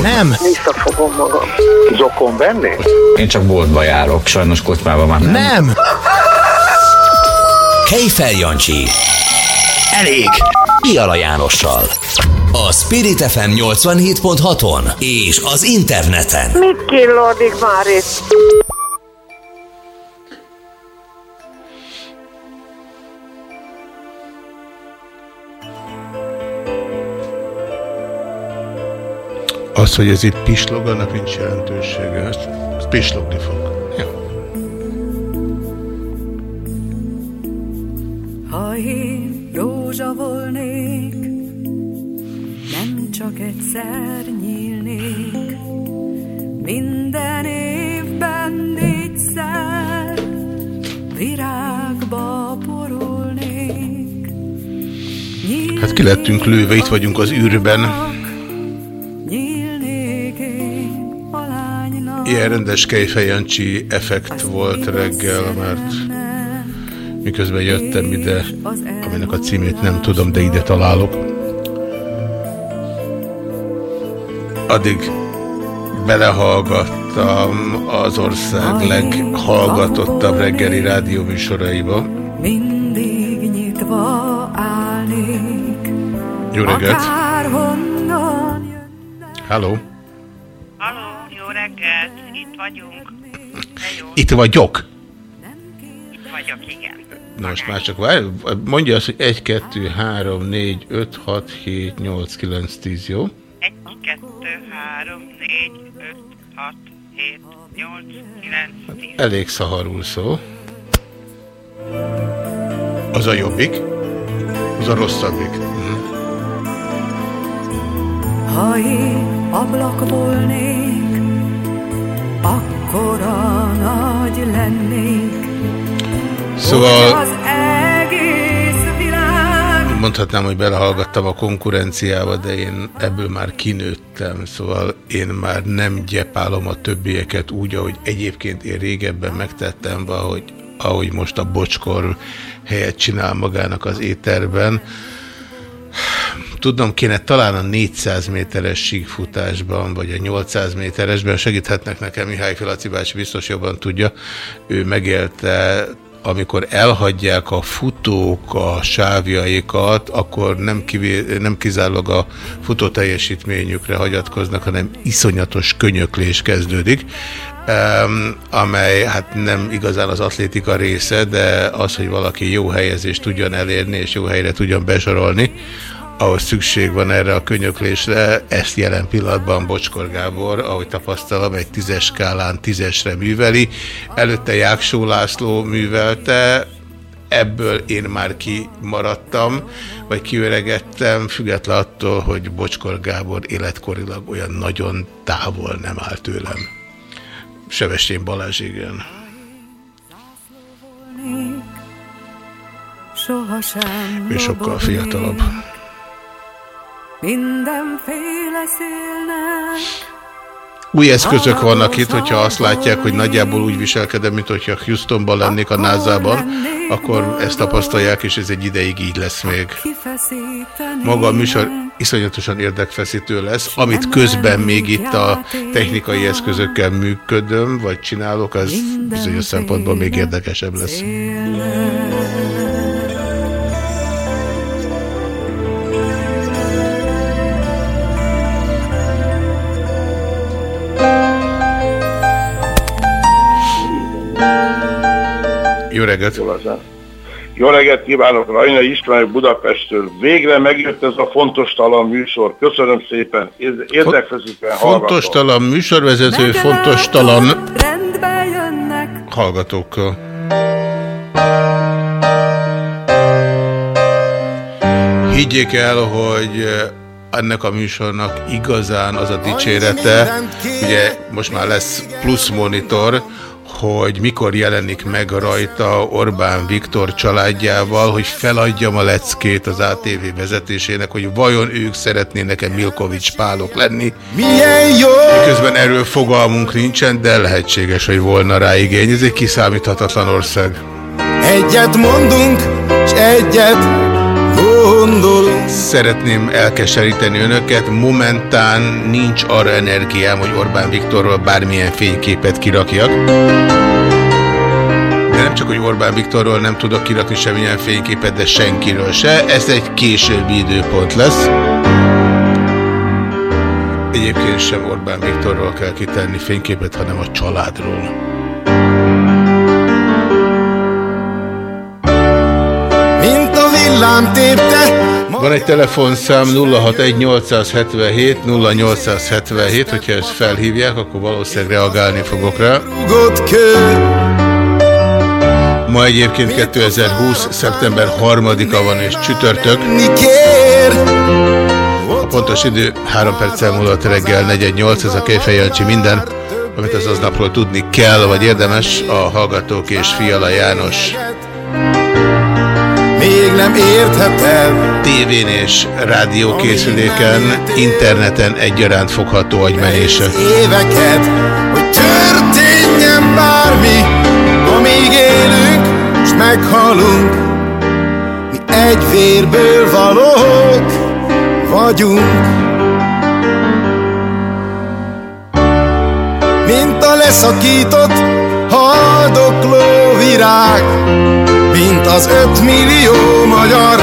Nem. Visszafogom magam. Zokon venni? Én csak boltba járok, sajnos kocsmában már nem. Nem. Kejfel Jancsi. Elég. Piala Jánossal. A Spirit FM 87.6-on és az interneten. Mit killódik már itt? Az, hogy ez itt pislog, annak nincs jelentősége. Ez, ez pislogni fog. Ja. Ha én rózsa volnék, nem csak egyszer nyílnék, minden évben négyszer virágba porolnék. Hát ki lettünk lőve, itt vagyunk az űrben. Ilyen rendes Kejfejancsi effekt volt reggel, mert miközben jöttem ide, aminek a címét nem tudom, de ide találok. Addig belehallgattam az ország leghallgatottabb reggeli rádióműsoraiba. mindig nyitva állnék. Jó reggelt! Akárhonnan vagyunk. Itt vagyok! itt vagyok, igen. Na most már csak várj, mondja azt, hogy 1, 2, 3, 4, 5, 6, 7, 8, 9, 10, jó? 1, 2, 3, 4, 5, 6, 7, 8, 9, 10. Elég szaharul szó. Az a jobbik, az a rosszabbik. Mhm. Ha én ablak volnék, akkora nagy lennék. Szóval Az egész világ mondhatnám, hogy belehallgattam a konkurenciába, de én ebből már kinőttem, szóval én már nem gyepálom a többieket úgy, ahogy egyébként én régebben megtettem, ahogy, ahogy most a bocskor helyet csinál magának az éterben. Tudnom kéne talán a 400 méteres síkfutásban, vagy a 800 méteresben segíthetnek nekem, Mihály Filaci bácsi biztos jobban tudja. Ő megélte, amikor elhagyják a futók a sávjaikat, akkor nem, kivé, nem kizárólag a futó teljesítményükre hagyatkoznak, hanem iszonyatos könyöklés kezdődik. Um, amely hát nem igazán az atlétika része, de az, hogy valaki jó helyezést tudjon elérni, és jó helyre tudjon besorolni, ahhoz szükség van erre a könyöklésre, ezt jelen pillanatban Bocskor Gábor, ahogy tapasztalom, egy tízes skálán tízesre műveli. Előtte Jáksó László művelte, ebből én már kimaradtam, vagy kiöregettem, független attól, hogy Bocskor Gábor életkorilag olyan nagyon távol nem áll tőlem. Sevestén Balázs, igen. Ő sokkal fiatalabb. Mindenféle szélnek Új eszközök vannak itt, hogyha azt látják, hogy nagyjából úgy viselkedem, mint hogyha Houstonban lennék a NASA-ban, akkor ezt tapasztalják, és ez egy ideig így lesz még. Maga a műsor iszonyatosan érdekfeszítő lesz. Amit közben még itt a technikai eszközökkel működöm, vagy csinálok, az bizonyos szempontból még érdekesebb lesz. Jó reggelt! Jó reggelt kívánok, Rajna István Budapestről. Végre megjött ez a fontos talan műsor. Köszönöm szépen. Érde- Érdekfeszítően Fontos talan műsorvezető, fontos talan hallgatókkal. Higgyék el, hogy ennek a műsornak igazán az a dicsérete, ugye most már lesz plusz monitor, hogy mikor jelenik meg rajta Orbán Viktor családjával, hogy feladjam a leckét az ATV vezetésének, hogy vajon ők szeretnének-e Milkovics pálok lenni. Miközben erről fogalmunk nincsen, de lehetséges, hogy volna rá igény. Ez egy kiszámíthatatlan ország. Egyet mondunk, és egyet gondolunk. Szeretném elkeseríteni önöket, momentán nincs arra energiám, hogy Orbán Viktorról bármilyen fényképet kirakjak. De nem csak, hogy Orbán Viktorról nem tudok kirakni semmilyen fényképet, de senkiről se. Ez egy későbbi időpont lesz. Egyébként sem Orbán Viktorról kell kitenni fényképet, hanem a családról. Mint a villám tépte, Van egy telefonszám 061877 0877, hogyha ezt felhívják, akkor valószínűleg reagálni fogok rá. Ma egyébként 2020. szeptember 3-a van és csütörtök. A pontos idő 3 perccel múlott reggel 418, ez a Kejfej Jancsi minden, amit az aznapról tudni kell, vagy érdemes, a Hallgatók és Fiala János Még nem értheted. tévén és rádiókészüléken, interneten egyaránt fogható agymenése. Éveket, hogy történjen bármi, amíg élünk, és meghalunk. Mi egy vérből valók vagyunk. Mint a leszakított, haldokló virág, az ötmillió magyar,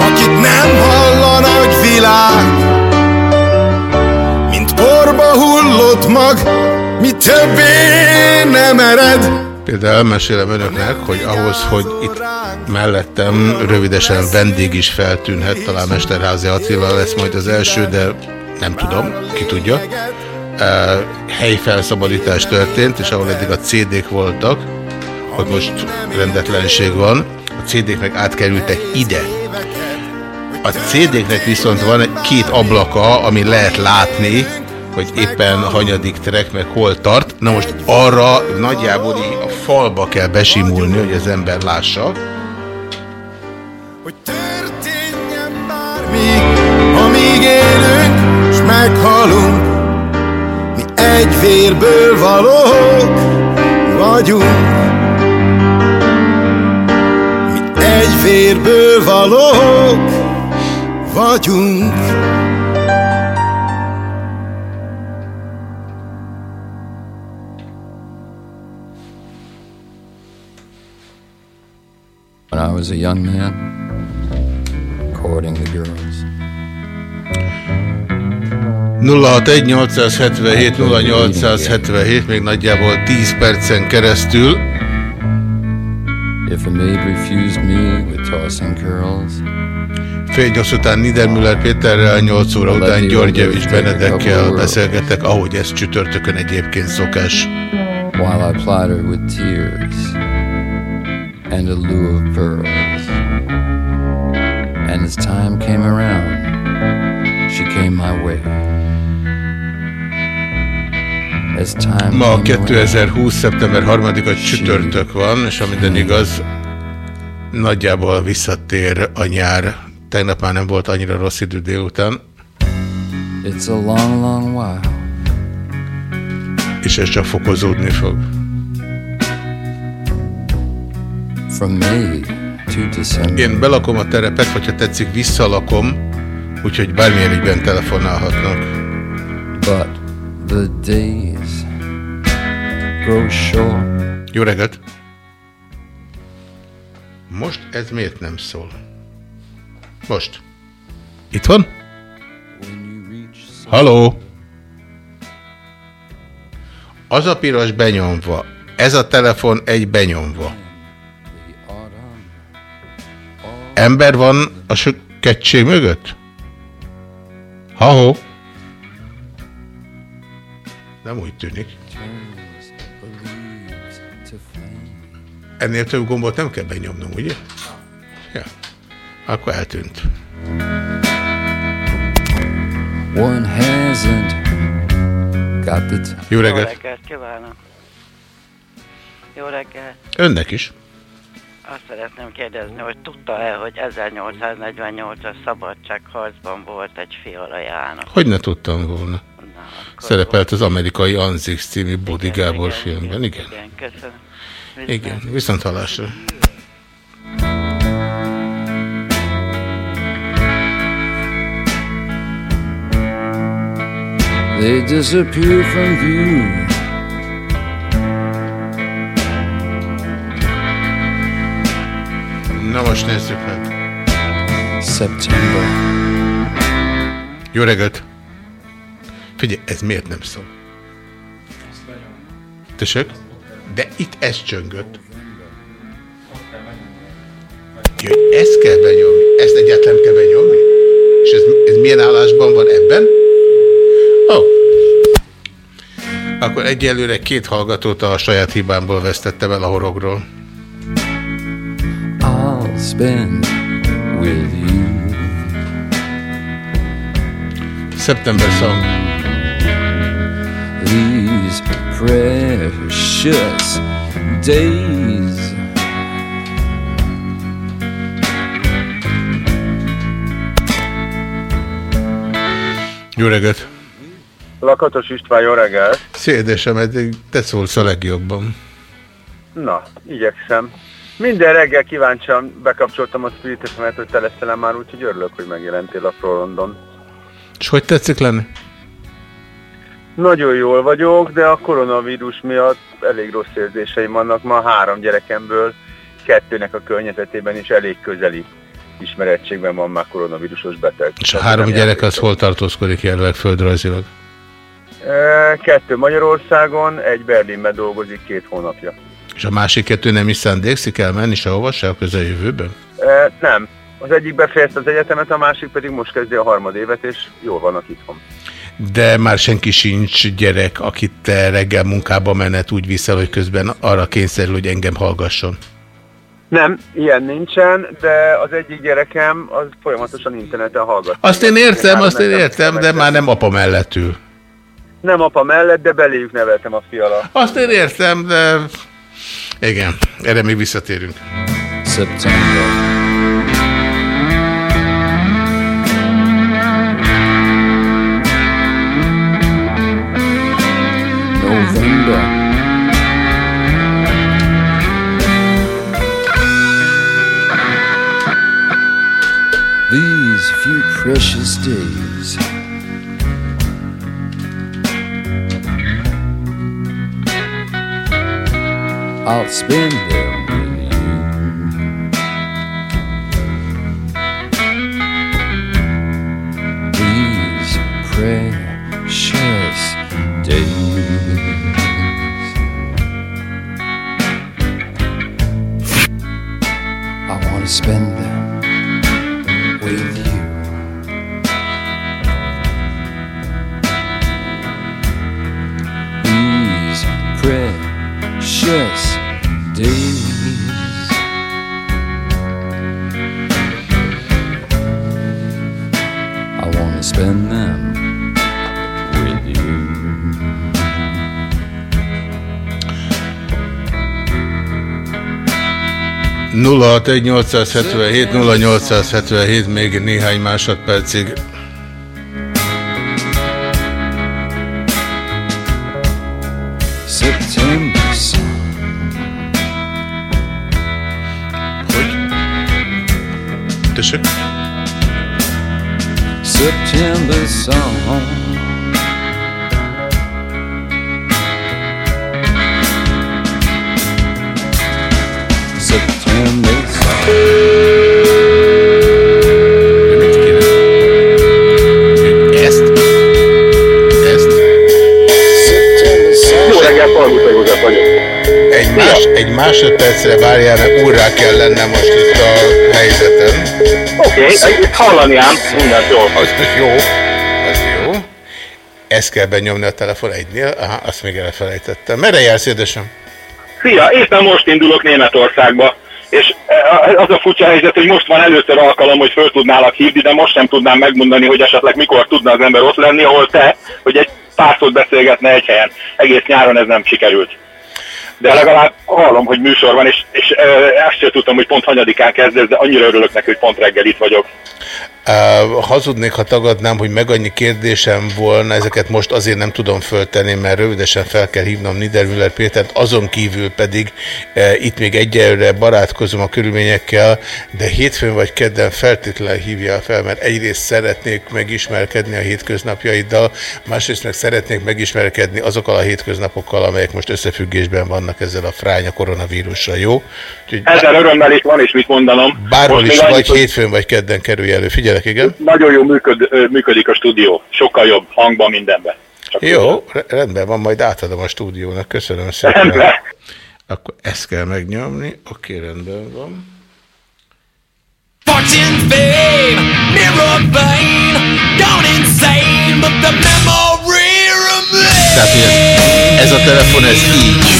akit nem hall a nagy világ. Mint porba hullott mag, mi többé nem ered. Például elmesélem önöknek, hogy ahhoz, hogy itt mellettem rövidesen vendég is feltűnhet, talán Mesterházi Attila lesz majd az első, de nem tudom, ki tudja. Uh, helyfelszabadítás történt, és ahol eddig a CD-k voltak, ott most rendetlenség van, a CD-k meg átkerültek ide. A CD-knek viszont van két ablaka, ami lehet látni, hogy éppen hanyadik track meg hol tart. Na most arra nagyjából a falba kell besimulni, hogy az ember lássa. Hogy történjen bármi, amíg élünk, és meghalunk. Mi egy vérből valók vagyunk. Vérből valók vagyunk. When I was a young man, courting the girls. 061 0877 még nagyjából 10 percen keresztül. If a maid refused me with tossing curls, Fél nyolc után Niedermüller Péterrel, 8 óra után Györgyevics Benedekkel beszélgetek, ahogy ez csütörtökön egyébként szokás. while I plied her with tears and a lure of pearls. And as time came around, she came my way. Ma came around, 2020. szeptember 3-a csütörtök van, és ha minden igaz, nagyjából visszatér a nyár. Tegnap már nem volt annyira rossz idő délután, It's a long, long while. és ez csak fokozódni fog. From May to December. Én belakom a terepet, vagy ha tetszik, visszalakom, úgyhogy bármilyen ügyben telefonálhatnak. But the days grow short. Jó reggelt! Most ez miért nem szól? Most. Itt van? Haló? Az a piros benyomva. Ez a telefon egy benyomva. Ember van a sökettség mögött? Ha-ho? Nem úgy tűnik. Ennél több gombot nem kell benyomnom, ugye? Ja. Akkor eltűnt. One hasn't got time. Jó reggelt! reggelt kívánok! Jó reggel. Önnek is. Azt szeretném kérdezni, hogy tudta-e, hogy 1848-as szabadságharcban volt egy Fiala János? Hogy ne tudtam volna. Szerepelt az amerikai Anzix című Bodi Gábor filmben. Igen. Igen, köszönöm. Igen, viszont hallásra. They disappear from view. Na most nézzük meg. September. Jó reggelt! Figyelj, ez miért nem szól? Tessék? De itt ez csöngött. Jaj, ezt kell benyomni. Ezt egyáltalán kell benyomni? És ez, ez milyen állásban van ebben? Ó. Oh. Akkor egyelőre két hallgatót a saját hibámból vesztettem el a horogról. I'll spend with you. September song. These precious days. Jó reggelt! Lakatos István, jó reggel. Szédesem, eddig te szólsz a legjobban. Na, igyekszem. Minden reggel kíváncsian bekapcsoltam a Spirit fm hogy te leszel már, úgyhogy örülök, hogy megjelentél a Pro London. És hogy tetszik lenni? Nagyon jól vagyok, de a koronavírus miatt elég rossz érzéseim vannak. Ma három gyerekemből kettőnek a környezetében is elég közeli ismerettségben van már koronavírusos beteg. És a három gyerek az hol tartózkodik jelenleg földrajzilag? E, Kettő Magyarországon, egy Berlinben dolgozik két hónapja. És a másik kettő nem is szándékszik elmenni sehova se a közeljövőben? E, Nem. Az egyik befejezte az egyetemet, a másik pedig most kezdi a harmadévet, és jól vannak itthon. De már senki sincs gyerek, akit te reggel munkába menet úgy viszel, hogy közben arra kényszerül, hogy engem hallgasson. Nem, ilyen nincsen, de az egyik gyerekem az folyamatosan interneten hallgat. Azt én értem, azt én értem, de már nem apa mellett ül. Nem apa mellett, de beléjük neveltem a fiala. Azt én értem, de igen, erre még visszatérünk. September. These few precious days. I'll spend them with you. These precious days. I want to spend precious days. I want to spend them with you. nulla 877 0877 még néhány másodpercig. Tessék? September song. September Ezt? Másodpercre várjál, mert úrrá kell lennem most itt a helyzeten. Oké, okay, itt hallani ám, mindent jól. Az jó. Az jó. Ezt kell benyomni a telefon egynél. Aha, azt még elfelejtettem. Merre jársz, édesem? Szia, éppen most indulok Németországba, és eh, az a furcsa helyzet, hogy most van először alkalom, hogy föl tudnálak hívni, de most sem tudnám megmondani, hogy esetleg mikor tudna az ember ott lenni, ahol te, hogy egy pár szót beszélgetne egy helyen. Egész nyáron ez nem sikerült. De legalább hallom, hogy műsor van, és, és e, ezt sem tudtam, hogy pont hanyadikán kezdesz, de annyira örülök neki, hogy pont reggel itt vagyok. Uh, hazudnék, ha tagadnám, hogy meg annyi kérdésem volna, ezeket most azért nem tudom föltenni, mert rövidesen fel kell hívnom Niedermüller Pétert, azon kívül pedig uh, itt még egyelőre barátkozom a körülményekkel, de hétfőn vagy kedden feltétlenül hívja fel, mert egyrészt szeretnék megismerkedni a hétköznapjaiddal, másrészt meg szeretnék megismerkedni azokkal a hétköznapokkal, amelyek most összefüggésben vannak ezzel a fránya koronavírussal, jó? Úgyhogy Ezzel örömmel is van is mit mondanom. Bárhol is vagy, hétfőn vagy kedden kerülj elő. Figyelek, igen. Nagyon jó működ, működik a stúdió. Sokkal jobb hangban mindenben. Csak jó, tudom. rendben van, majd átadom a stúdiónak. Köszönöm szépen. Rendben. Akkor ezt kell megnyomni. Oké, rendben van. Fortune, fame, mirror vein, gone insane, but the memory remains. Tehát, ez a telefon, ez így.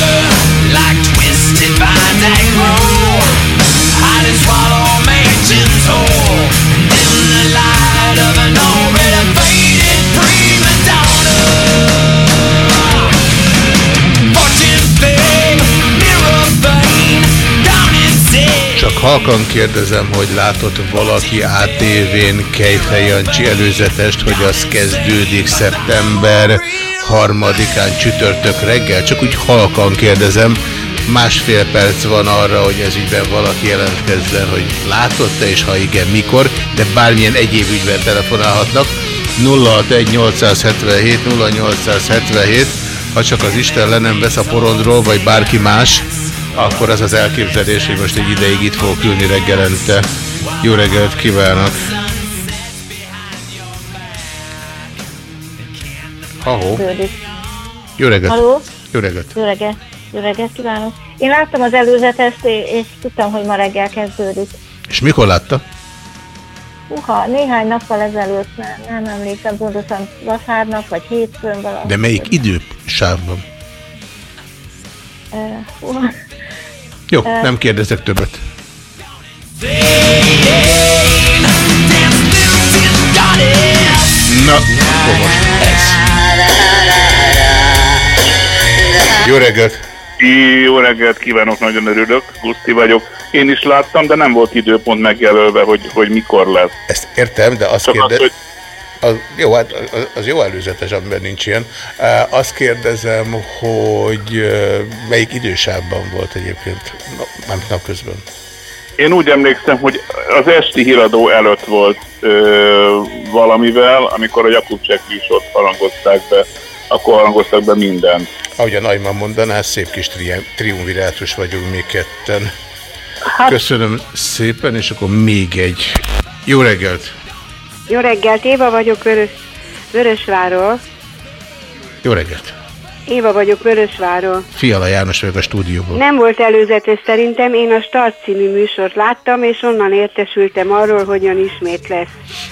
Csak halkan kérdezem, hogy látott valaki ATV-n Kejfej Jancsi előzetest, hogy az kezdődik szeptember harmadikán csütörtök reggel, csak úgy halkan kérdezem, másfél perc van arra, hogy ez ügyben valaki jelentkezzen, hogy látott-e, és ha igen, mikor, de bármilyen egyéb ügyben telefonálhatnak. 061-877 0877 ha csak az Isten le nem vesz a porondról, vagy bárki más, akkor az az elképzelés, hogy most egy ideig itt fogok ülni reggelente. Jó reggelt kívánok! Ahó. Jó reggelt. Halló? Jó reggelt. Jó reggelt. Jó reggelt kívánok. Én láttam az előzetest, és tudtam, hogy ma reggel kezdődik. És mikor látta? Uha, néhány nappal ezelőtt, nem, nem emlékszem pontosan, vasárnap vagy hétfőn valahol. De melyik idősávban? Uh, uha. Jó, nem kérdezek többet. Na, akkor most ez. Jó reggelt! Jó reggelt kívánok, nagyon örülök, Guszti vagyok. Én is láttam, de nem volt időpont megjelölve, hogy, hogy mikor lesz. Ezt értem, de azt kérdez... Az, hogy... Az, jó, hát az, az jó előzetes, amiben nincs ilyen. Azt kérdezem, hogy melyik idősávban volt egyébként, nem napközben? Én úgy emlékszem, hogy az esti híradó előtt volt ö, valamivel, amikor a Jakubcsek műsort harangozták be, akkor harangoztak be mindent. Ahogy a Nagyman mondaná, szép kis tri triumvirátus vagyunk mi ketten. Hát... Köszönöm szépen, és akkor még egy. Jó reggelt! Jó reggelt, Éva vagyok Vörös, Vörösváról. Jó reggelt! Éva vagyok Vörösváról. Fiala János vagyok a stúdióból. Nem volt előzetes szerintem, én a Start című műsort láttam, és onnan értesültem arról, hogyan ismét lesz.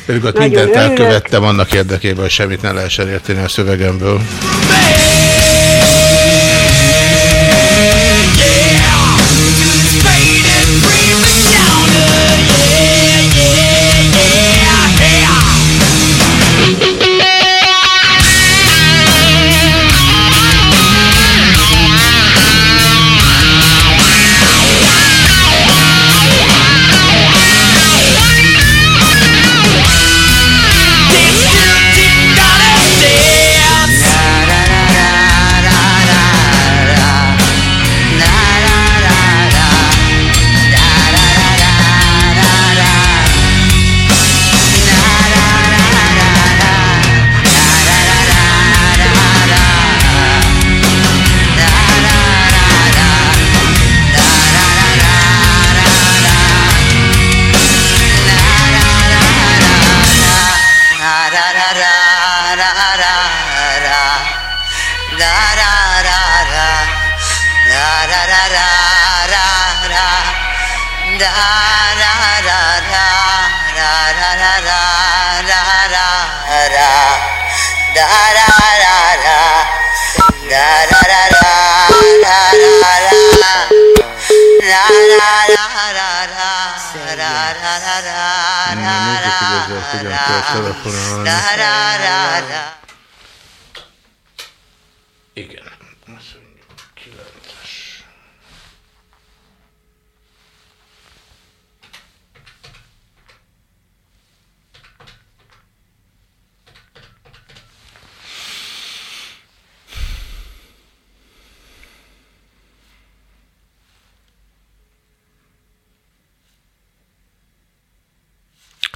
Pedig ott Nagyon mindent örülök. elkövettem annak érdekében, hogy semmit ne lehessen érteni a szövegemből. Nézzük, hogy hogyan kell telefonálni. Igen. Azt mondjuk, kilences.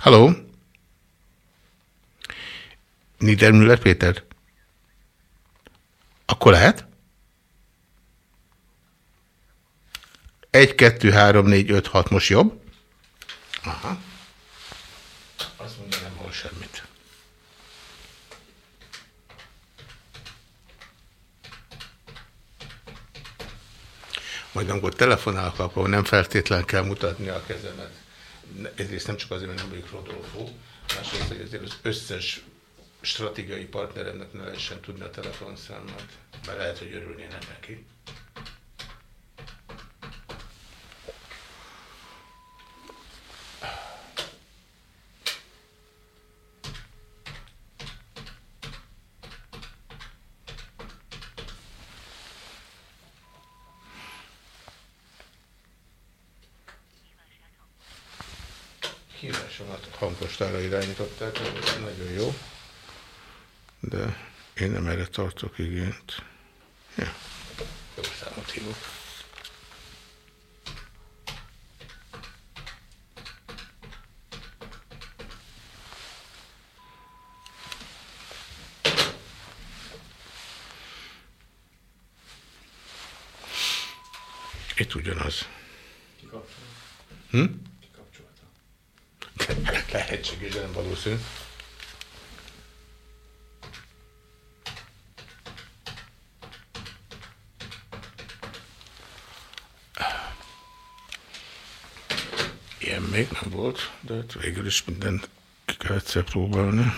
Halló? Niedermüller Péter? Akkor lehet? 1, 2, 3, 4, 5, 6, most jobb? Aha. Azt mondja, nem hol semmit. Majd amikor telefonálok, akkor nem feltétlen kell mutatni a kezemet. Egyrészt nem csak azért, mert nem vagyok Rodolfo, másrészt, hogy azért az összes stratégiai partneremnek ne lehessen tudni a telefonszámot, mert lehet, hogy örülnének neki. Hangostára irányították, ez nagyon jó, de én nem erre tartok igényt. Ja, jó számot hívok. Itt ugyanaz. Hm? Lehetséges, de nem valószínű. Ilyen még nem volt, de hát végül is mindent ki kell próbálni.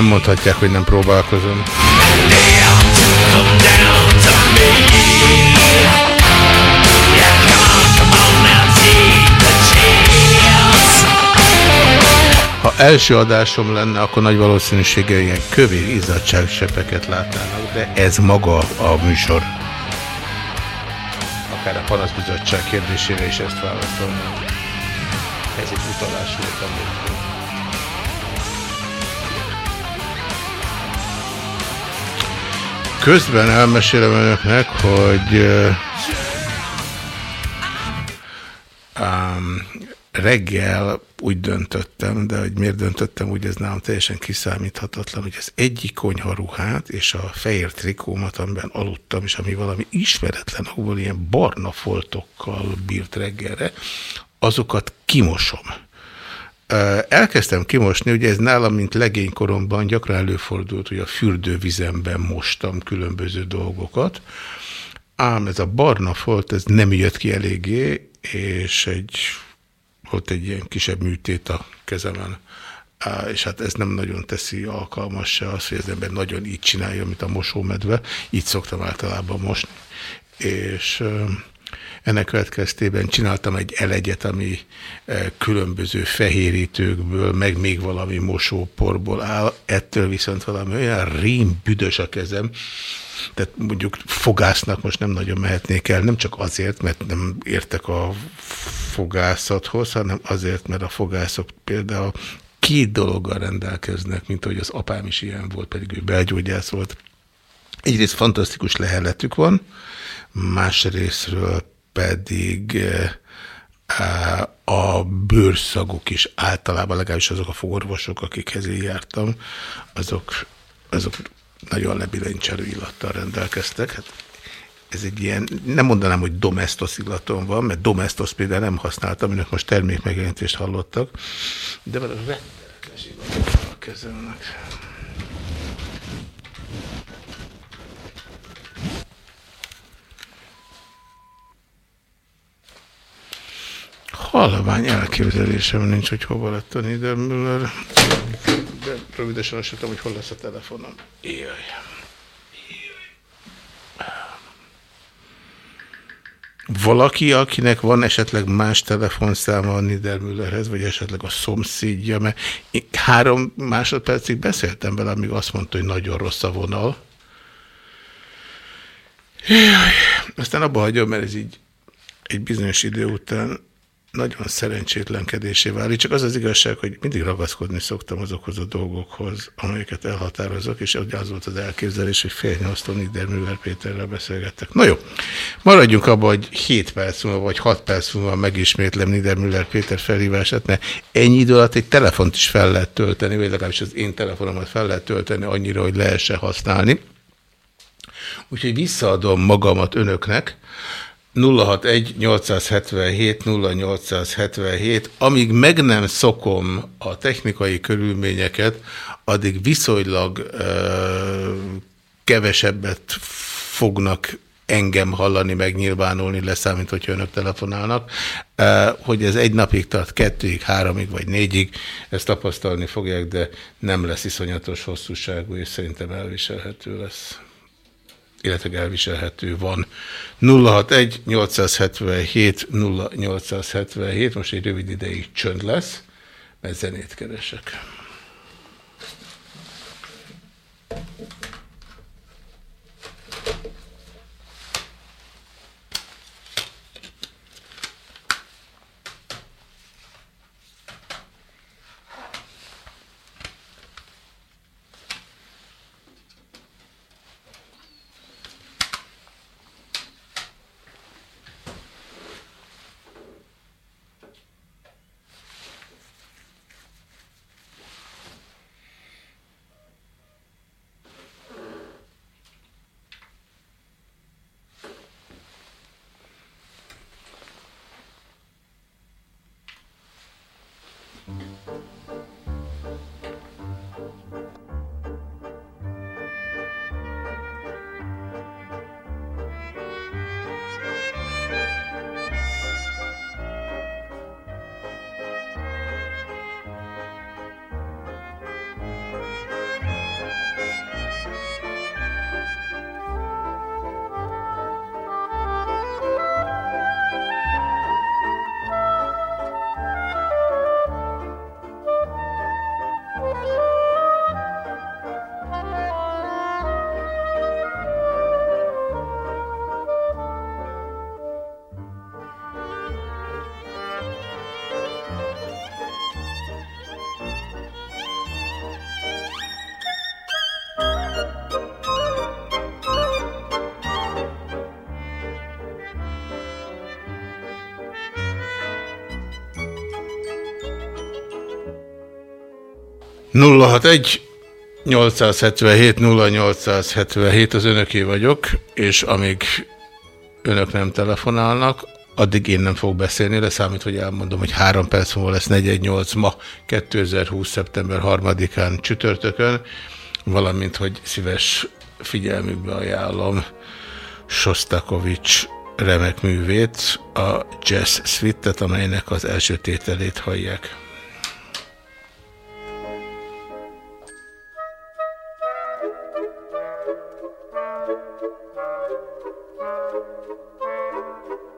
Nem mondhatják, hogy nem próbálkozom. Ha első adásom lenne, akkor nagy valószínűséggel ilyen kövér izzadságsepeket látnának, de ez maga a műsor. Akár a panaszbizottság kérdésére is ezt válaszolnám. Ez egy utalás volt amikor. Közben elmesélem önöknek, hogy um, reggel úgy döntöttem, de hogy miért döntöttem úgy, ez nálam teljesen kiszámíthatatlan, hogy az egyik konyharuhát és a fehér trikómat, amiben aludtam, és ami valami ismeretlen, ahol ilyen barna foltokkal bírt reggelre, azokat kimosom. Elkezdtem kimosni, ugye ez nálam, mint legénykoromban gyakran előfordult, hogy a fürdővizemben mostam különböző dolgokat, ám ez a barna folt, ez nem jött ki eléggé, és egy, volt egy ilyen kisebb műtét a kezemen, és hát ez nem nagyon teszi alkalmas se az, hogy az ember nagyon így csinálja, mint a mosómedve, így szoktam általában mosni, és ennek következtében csináltam egy elegyet, ami e, különböző fehérítőkből, meg még valami mosóporból áll, ettől viszont valami olyan rím büdös a kezem, tehát mondjuk fogásznak most nem nagyon mehetnék el, nem csak azért, mert nem értek a fogászathoz, hanem azért, mert a fogászok például két dologgal rendelkeznek, mint ahogy az apám is ilyen volt, pedig ő belgyógyász volt. Egyrészt fantasztikus leheletük van, másrésztről pedig eh, a bőrszagok is általában, legalábbis azok a fogorvosok, akikhez én jártam, azok, azok nagyon lebilincselő illattal rendelkeztek. Hát ez egy ilyen, nem mondanám, hogy domestos illaton van, mert domestos például nem használtam, önök most termékmegjelenítést hallottak, de valami rettenetes illat a kezemnek. Halvány elképzelésem nincs, hogy hova lett a Niedermüller. De rövidesen azt hogy hol lesz a telefonom. Jaj. Valaki, akinek van esetleg más telefonszáma a Niedermüllerhez, vagy esetleg a szomszédja, mert én három másodpercig beszéltem vele, amíg azt mondta, hogy nagyon rossz a vonal. Jaj. Aztán abba hagyom, mert ez így egy bizonyos idő után nagyon szerencsétlenkedésé válik, csak az az igazság, hogy mindig ragaszkodni szoktam azokhoz a dolgokhoz, amelyeket elhatározok, és az volt az elképzelés, hogy fél nyolctól Niedermüller Péterrel beszélgettek. Na jó, maradjunk abban, hogy 7 perc múlva, vagy 6 perc múlva megismétlem Niedermüller Péter felhívását, mert ennyi idő alatt egy telefont is fel lehet tölteni, vagy legalábbis az én telefonomat fel lehet tölteni annyira, hogy lehessen használni. Úgyhogy visszaadom magamat önöknek, 061-877-0877, amíg meg nem szokom a technikai körülményeket, addig viszonylag ö, kevesebbet fognak engem hallani, megnyilvánulni, leszámít, hogyha önök telefonálnak, hogy ez egy napig tart, kettőig, háromig vagy négyig, ezt tapasztalni fogják, de nem lesz iszonyatos hosszúságú, és szerintem elviselhető lesz illetve elviselhető van. 061 877 0877, most egy rövid ideig csönd lesz, mert zenét keresek. 061 877 0877 az önöké vagyok, és amíg önök nem telefonálnak, addig én nem fog beszélni, de számít, hogy elmondom, hogy három perc múlva lesz 418 ma 2020. szeptember 3-án csütörtökön, valamint, hogy szíves figyelmükbe ajánlom Sostakovics remek művét, a Jazz Suite-et, amelynek az első tételét hallják. Thank you.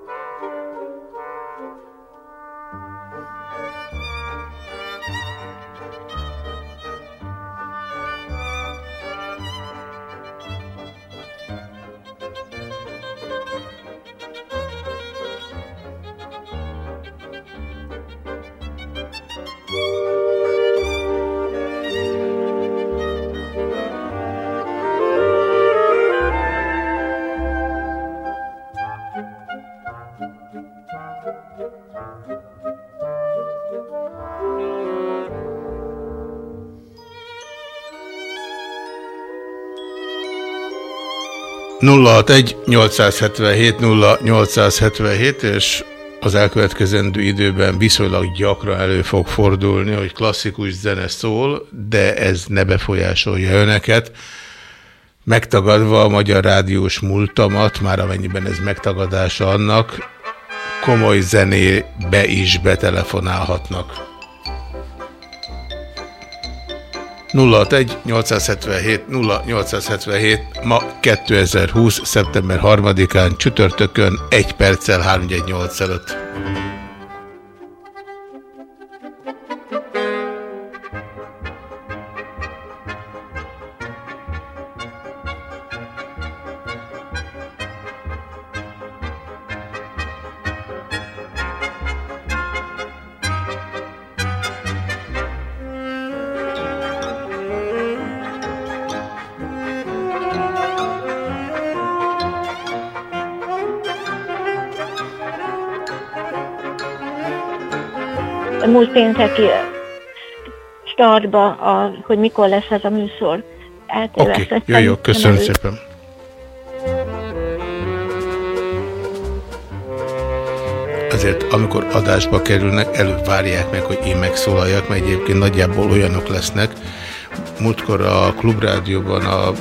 Egy 877 0877 és az elkövetkezendő időben viszonylag gyakran elő fog fordulni, hogy klasszikus zene szól, de ez ne befolyásolja önöket. Megtagadva a magyar rádiós múltamat, már amennyiben ez megtagadása annak, komoly zenébe is betelefonálhatnak. 061 877 0877 ma 2020. szeptember 3-án csütörtökön 1 perccel 318 előtt. Pénteki startba, a, hogy mikor lesz ez a műsor. Oké, okay. jó, jó, köszönöm szépen. Azért, amikor adásba kerülnek, előbb várják meg, hogy én megszólaljak, mert egyébként nagyjából olyanok lesznek. Múltkor a Klubrádióban a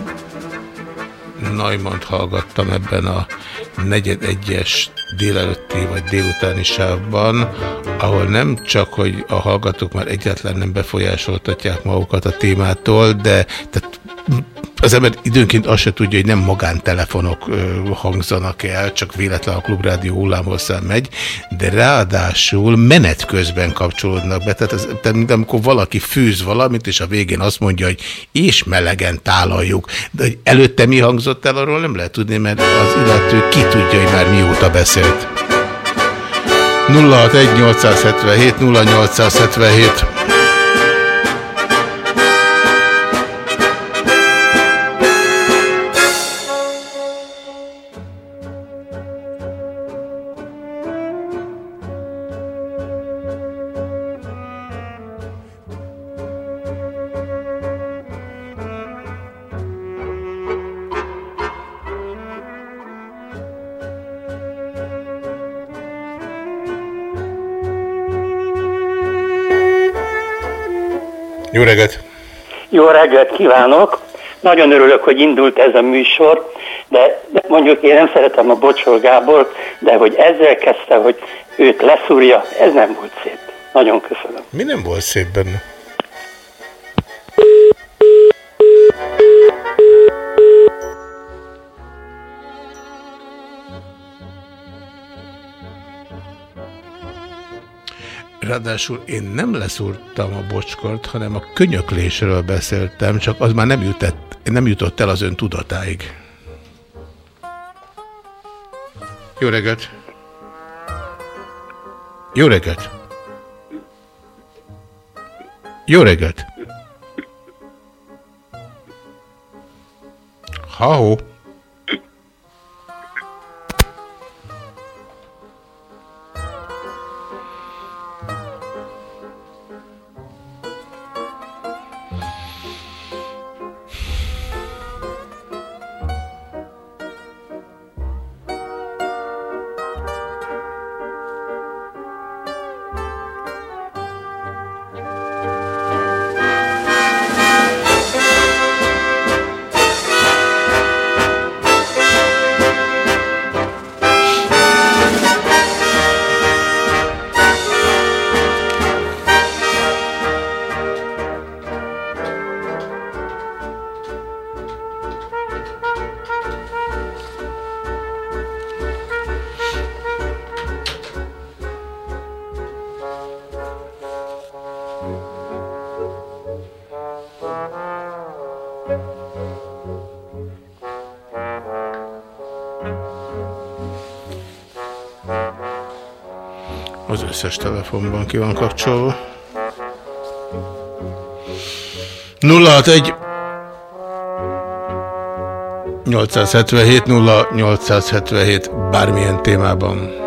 Naimant hallgattam ebben a negyed egyes délelőtti vagy délutáni sávban, ahol nem csak, hogy a hallgatók már egyáltalán nem befolyásoltatják magukat a témától, de tehát az ember időnként azt se tudja, hogy nem magántelefonok hangzanak el, csak véletlen a klubrádió hullámhosszán megy, de ráadásul menet közben kapcsolódnak be. Tehát, ez, tehát amikor valaki fűz valamit, és a végén azt mondja, hogy és melegen tálaljuk. De hogy előtte mi hangzott el, arról nem lehet tudni, mert az illető ki tudja, hogy már mióta beszélt. 061 877 0877 Jó reggelt! Jó reggelt kívánok! Nagyon örülök, hogy indult ez a műsor, de, de mondjuk én nem szeretem a Bocsor Gábor, de hogy ezzel kezdte, hogy őt leszúrja, ez nem volt szép. Nagyon köszönöm. Mi nem volt szép benne? Ráadásul én nem leszúrtam a bocskort, hanem a könyöklésről beszéltem, csak az már nem, jutott, nem jutott el az ön tudatáig. Jó reggelt! Jó reggelt! Jó reggelt! Ha-ho! Összes telefonban ki van kapcsolva. 061 877 0877 bármilyen témában.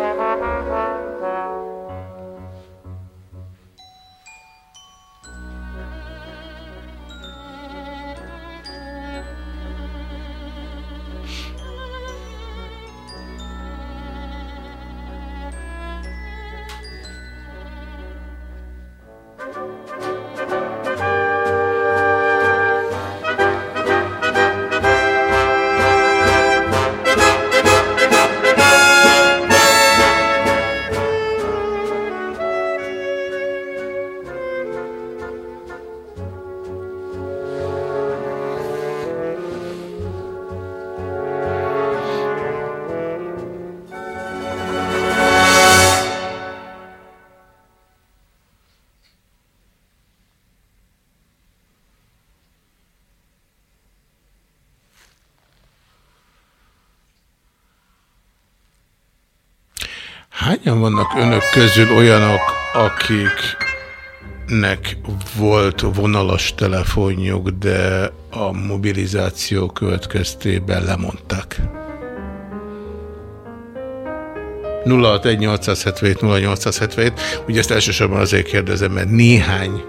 Közül olyanok, akiknek volt vonalas telefonjuk, de a mobilizáció következtében lemondták? 061 0877 Ugye ezt elsősorban azért kérdezem, mert néhány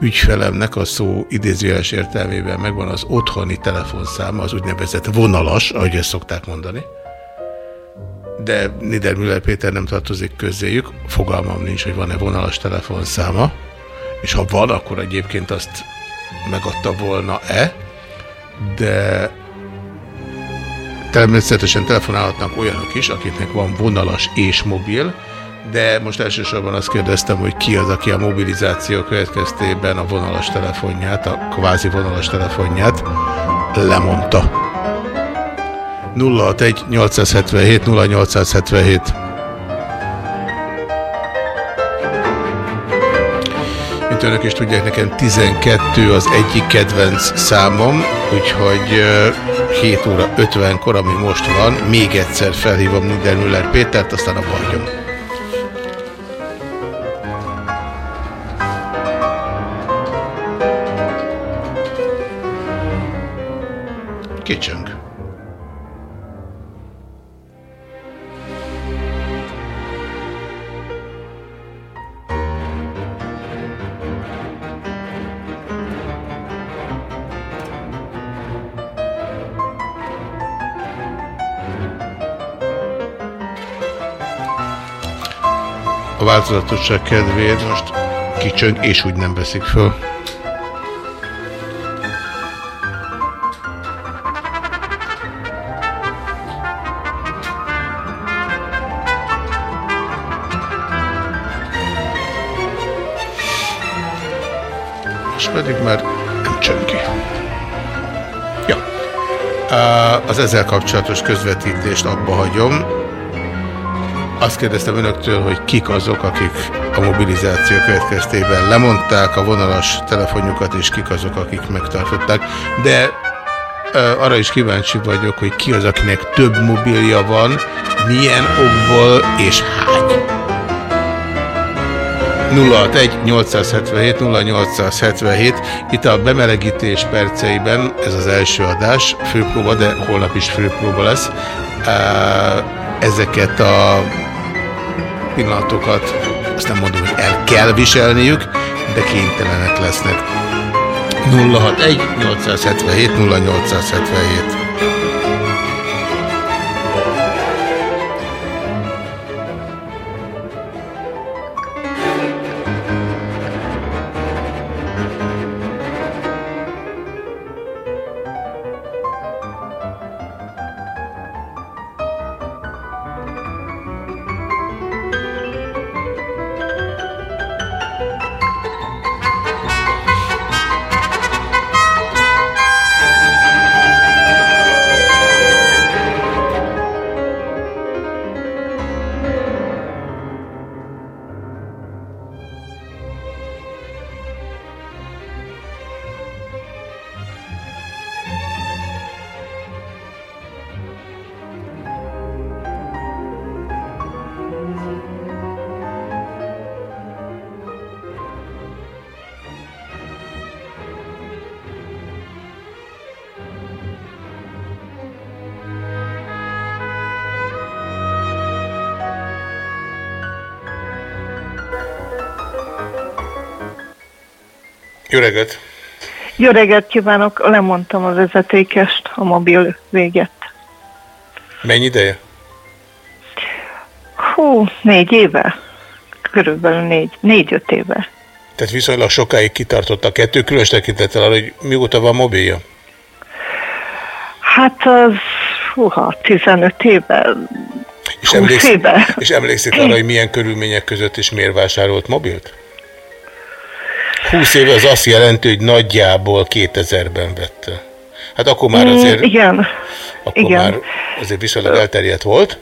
ügyfelemnek a szó idézőjeles értelmében megvan az otthoni telefonszáma, az úgynevezett vonalas, ahogy ezt szokták mondani de Niedermüller Péter nem tartozik közéjük, fogalmam nincs, hogy van-e vonalas telefonszáma, és ha van, akkor egyébként azt megadta volna-e, de természetesen telefonálhatnak olyanok is, akiknek van vonalas és mobil, de most elsősorban azt kérdeztem, hogy ki az, aki a mobilizáció következtében a vonalas telefonját, a kvázi vonalas telefonját lemondta. 061 877 0877. Mint önök is tudják, nekem 12 az egyik kedvenc számom, úgyhogy 7 óra 50-kor, ami most van, még egyszer felhívom Niedermüller Pétert, aztán a hagyom. Kicsöng. Változatosság kedvéért most kicsöng, és úgy nem veszik föl. És pedig már nem csöngi. Ja. Az ezzel kapcsolatos közvetítést abba hagyom. Azt kérdeztem önöktől, hogy kik azok, akik a mobilizáció következtében lemondták a vonalas telefonjukat, és kik azok, akik megtartották. De arra is kíváncsi vagyok, hogy ki az, akinek több mobilja van, milyen okból és hány. 061 877 0877 Itt a bemelegítés perceiben, ez az első adás, főpróba, de holnap is főpróba lesz. Ezeket a pillanatokat, azt nem mondom, hogy el kell viselniük, de kénytelenek lesznek. 061 877 0877 Jó reggelt! Jó reggelt kívánok, lemondtam a vezetékest, a mobil véget. Mennyi ideje? Hú, négy éve? Körülbelül négy, négy-öt éve. Tehát viszonylag sokáig kitartott a kettő, különös tekintettel arra, hogy mióta van mobilja? Hát az, húha, 15 éve, És, 20 emlékszik, éve. és emlékszik arra, hogy milyen körülmények között is miért vásárolt mobilt? 20 éve az azt jelenti, hogy nagyjából 2000-ben vette. Hát akkor már Mm, azért, Igen, akkor igen. már azért viszonylag elterjedt volt.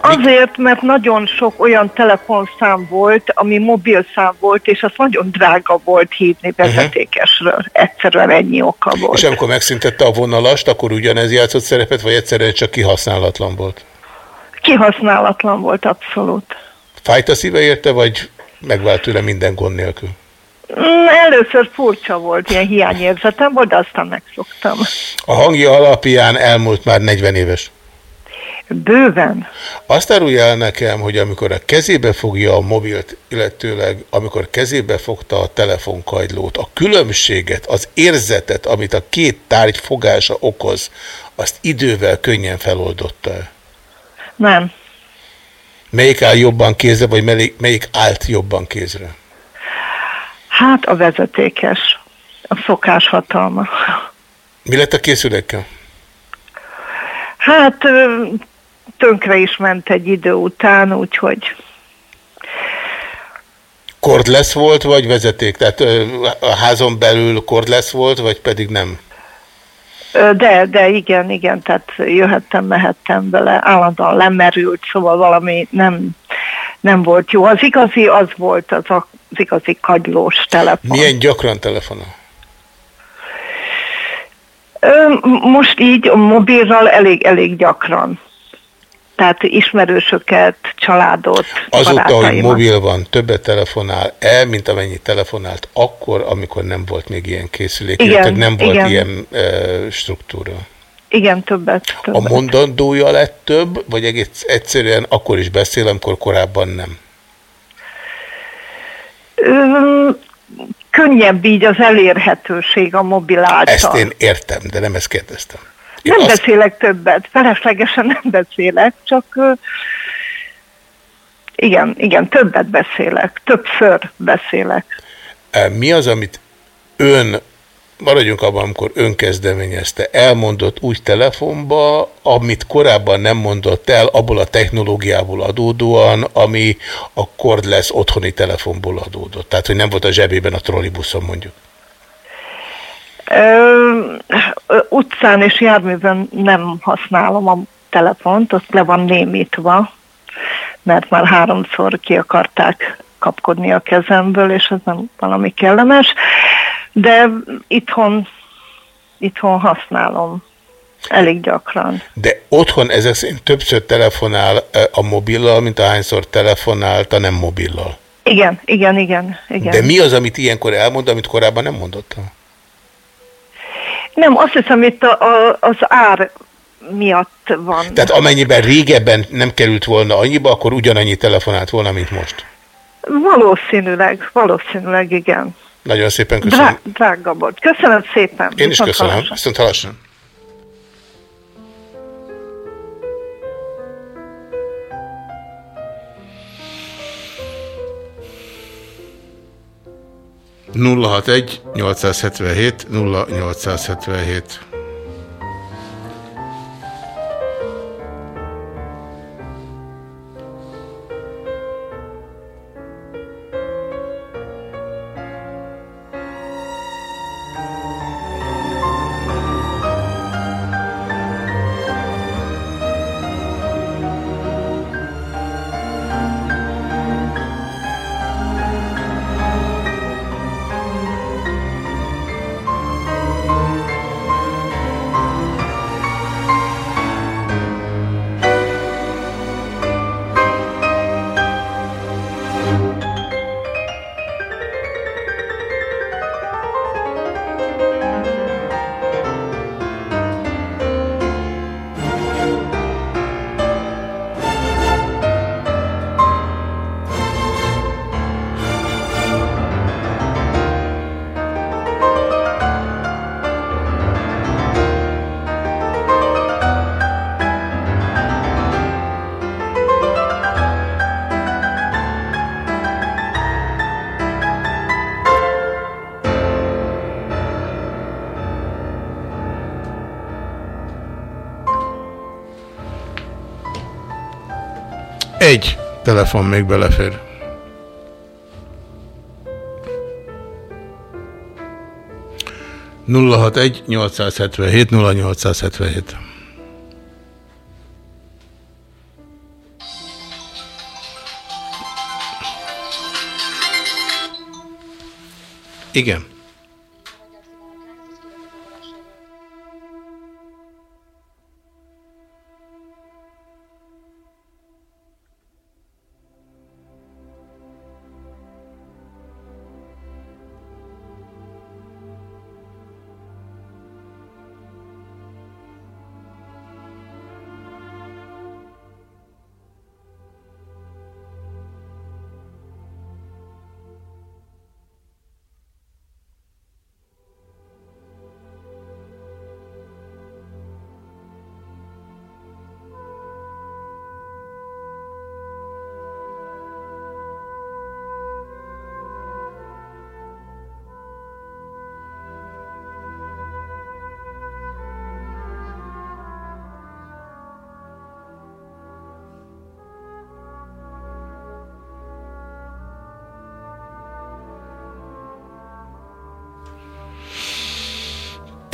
Azért, mert nagyon sok olyan telefonszám volt, ami mobilszám volt, és az nagyon drága volt hívni vezetékesről. Egyszerűen ennyi oka volt. És amikor megszüntette a vonalast, akkor ugyanez játszott szerepet, vagy egyszerűen csak kihasználatlan volt? Kihasználatlan volt abszolút. Fájt a szíve érte, vagy megvált tőle minden gond nélkül? Mm, Először furcsa volt, ilyen hiányérzetem volt, de aztán megszoktam. A hangja alapján elmúlt már 40 éves. Bőven. Azt árulja el nekem, hogy amikor a kezébe fogja a mobilt, illetőleg amikor kezébe fogta a telefonkagylót, a különbséget, az érzetet, amit a két tárgy fogása okoz, azt idővel könnyen feloldotta -e. Nem. Melyik áll jobban kézre, vagy melyik, melyik állt jobban kézre? Hát a vezetékes. A szokás hatalma. Mi lett a készülékkel? Hát tönkre is ment egy idő után, úgyhogy Cordless volt, vagy vezeték? Tehát a házon belül cordless volt, vagy pedig nem? de, de igen, igen, tehát jöhettem, mehettem vele, állandóan lemerült, szóval valami nem, nem volt jó. Az igazi az volt, az, a, az igazi kagylós telefon. Milyen gyakran telefonál? Most így a mobilral elég, elég gyakran. Tehát ismerősöket, családot, Azóta, hogy mobil van, többet telefonál el, mint amennyit telefonált akkor, amikor nem volt még ilyen készülék, Igen, illetve nem volt igen. ilyen e, struktúra. Igen, többet, A többet. mondandója lett több, vagy egész egyszerűen akkor is beszél, amikor korábban nem? Könnyebb így az elérhetőség a mobil által. Ezt én értem, de nem ezt kérdeztem. Én nem azt- beszélek többet, feleslegesen nem beszélek, csak igen, igen, többet beszélek, többször beszélek. Mi az, amit ön, maradjunk abban, amikor ön kezdeményezte, elmondott úgy telefonba, amit korábban nem mondott el, abból a technológiából adódóan, ami a cordless otthoni telefonból adódott. Tehát, hogy nem volt a zsebében a trollibuszon mondjuk. Ö, utcán és járművön nem használom a telefont, azt le van némítva, mert már háromszor ki akarták kapkodni a kezemből, és ez nem valami kellemes, de itthon, itthon használom elég gyakran. De otthon ezek szerint többször telefonál a mobillal, mint ahányszor telefonált a nem mobillal. Igen, igen, igen, igen. De mi az, amit ilyenkor elmond, amit korábban nem mondott? el? Nem, azt hiszem itt a, a, az ár miatt van. Tehát amennyiben régebben nem került volna annyiba, akkor ugyanannyi telefonált volna, mint most. Valószínűleg, valószínűleg igen. Nagyon szépen köszönöm. Drá, drága volt. Köszönöm szépen. Én is köszönöm. hallásra. Viszont hallásra. nulla hat egy 877 0877 telefon még belefér. Nulla hat egy 877 0877. Igen.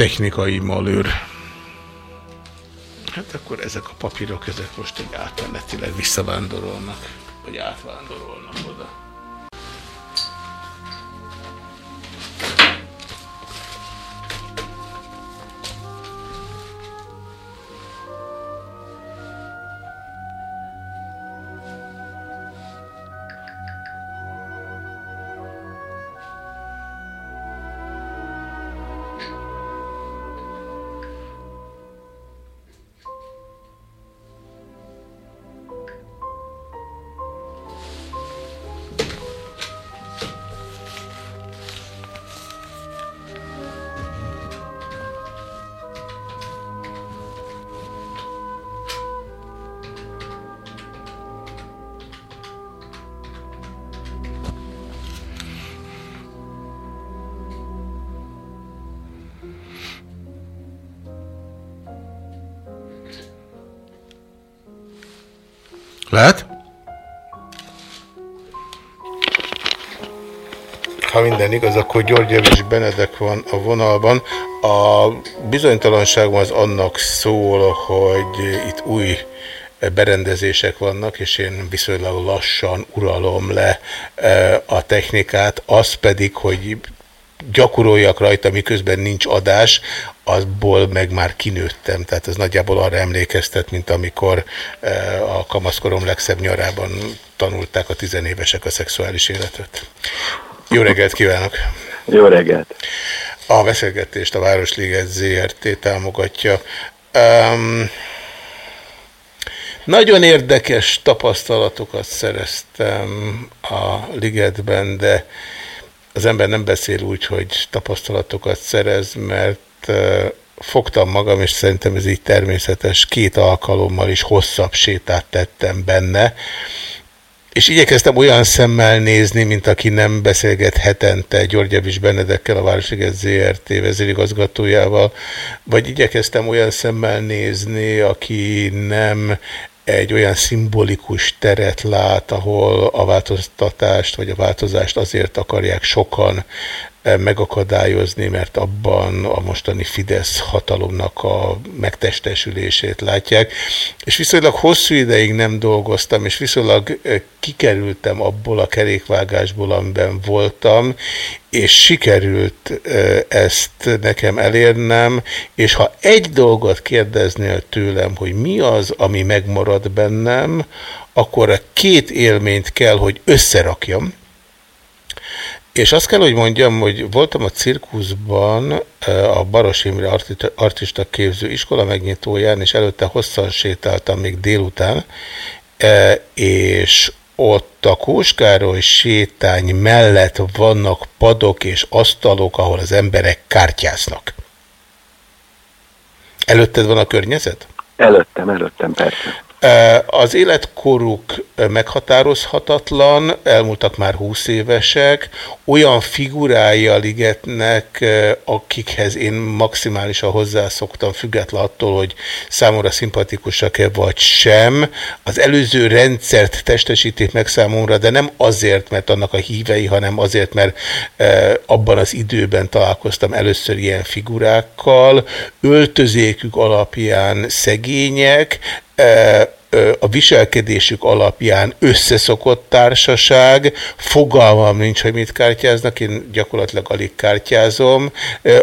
Technikai malőr. Hát akkor ezek a papírok, ezek most egy átmenetileg visszavándorolnak, vagy átvándorolnak oda. Igaz, akkor György és Benedek van a vonalban. A bizonytalanságom az annak szól, hogy itt új berendezések vannak, és én viszonylag lassan uralom le e, a technikát, az pedig, hogy gyakoroljak rajta, miközben nincs adás, azból meg már kinőttem, tehát ez nagyjából arra emlékeztet, mint amikor e, a kamaszkorom legszebb nyarában tanulták a tizenévesek a szexuális életet. Jó reggelt kívánok! Jó reggelt! A beszélgetést a Városliget ZRT támogatja. Um, nagyon érdekes tapasztalatokat szereztem a ligetben, de az ember nem beszél úgy, hogy tapasztalatokat szerez, mert fogtam magam, és szerintem ez így természetes, két alkalommal is hosszabb sétát tettem benne, és igyekeztem olyan szemmel nézni, mint aki nem beszélget hetente Györgyevics Benedekkel, a Városliget ZRT vezérigazgatójával, vagy igyekeztem olyan szemmel nézni, aki nem egy olyan szimbolikus teret lát, ahol a változtatást vagy a változást azért akarják sokan megakadályozni, mert abban a mostani Fidesz hatalomnak a megtestesülését látják. És viszonylag hosszú ideig nem dolgoztam, és viszonylag eh, kikerültem abból a kerékvágásból, amiben voltam, és sikerült ezt nekem elérnem, és ha egy dolgot kérdeznél tőlem, hogy mi az, ami megmarad bennem, akkor a két élményt kell, hogy összerakjam, és azt kell, hogy mondjam, hogy voltam a cirkuszban a Baros Imre artista képző iskola megnyitóján, és előtte hosszan sétáltam még délután, és ott a Kóskároly sétány mellett vannak padok és asztalok, ahol az emberek kártyáznak. Előtted van a környezet? Előttem, előttem, persze. Az életkoruk meghatározhatatlan, elmúltak már 20 évesek, olyan figurái a ligetnek, akikhez én maximálisan hozzászoktam, független attól, hogy számomra szimpatikusak-e vagy sem. Az előző rendszert testesítik meg számomra, de nem azért, mert annak a hívei, hanem azért, mert abban az időben találkoztam először ilyen figurákkal. Öltözékük alapján szegények, えー a viselkedésük alapján összeszokott társaság, fogalmam nincs, hogy mit kártyáznak, én gyakorlatilag alig kártyázom,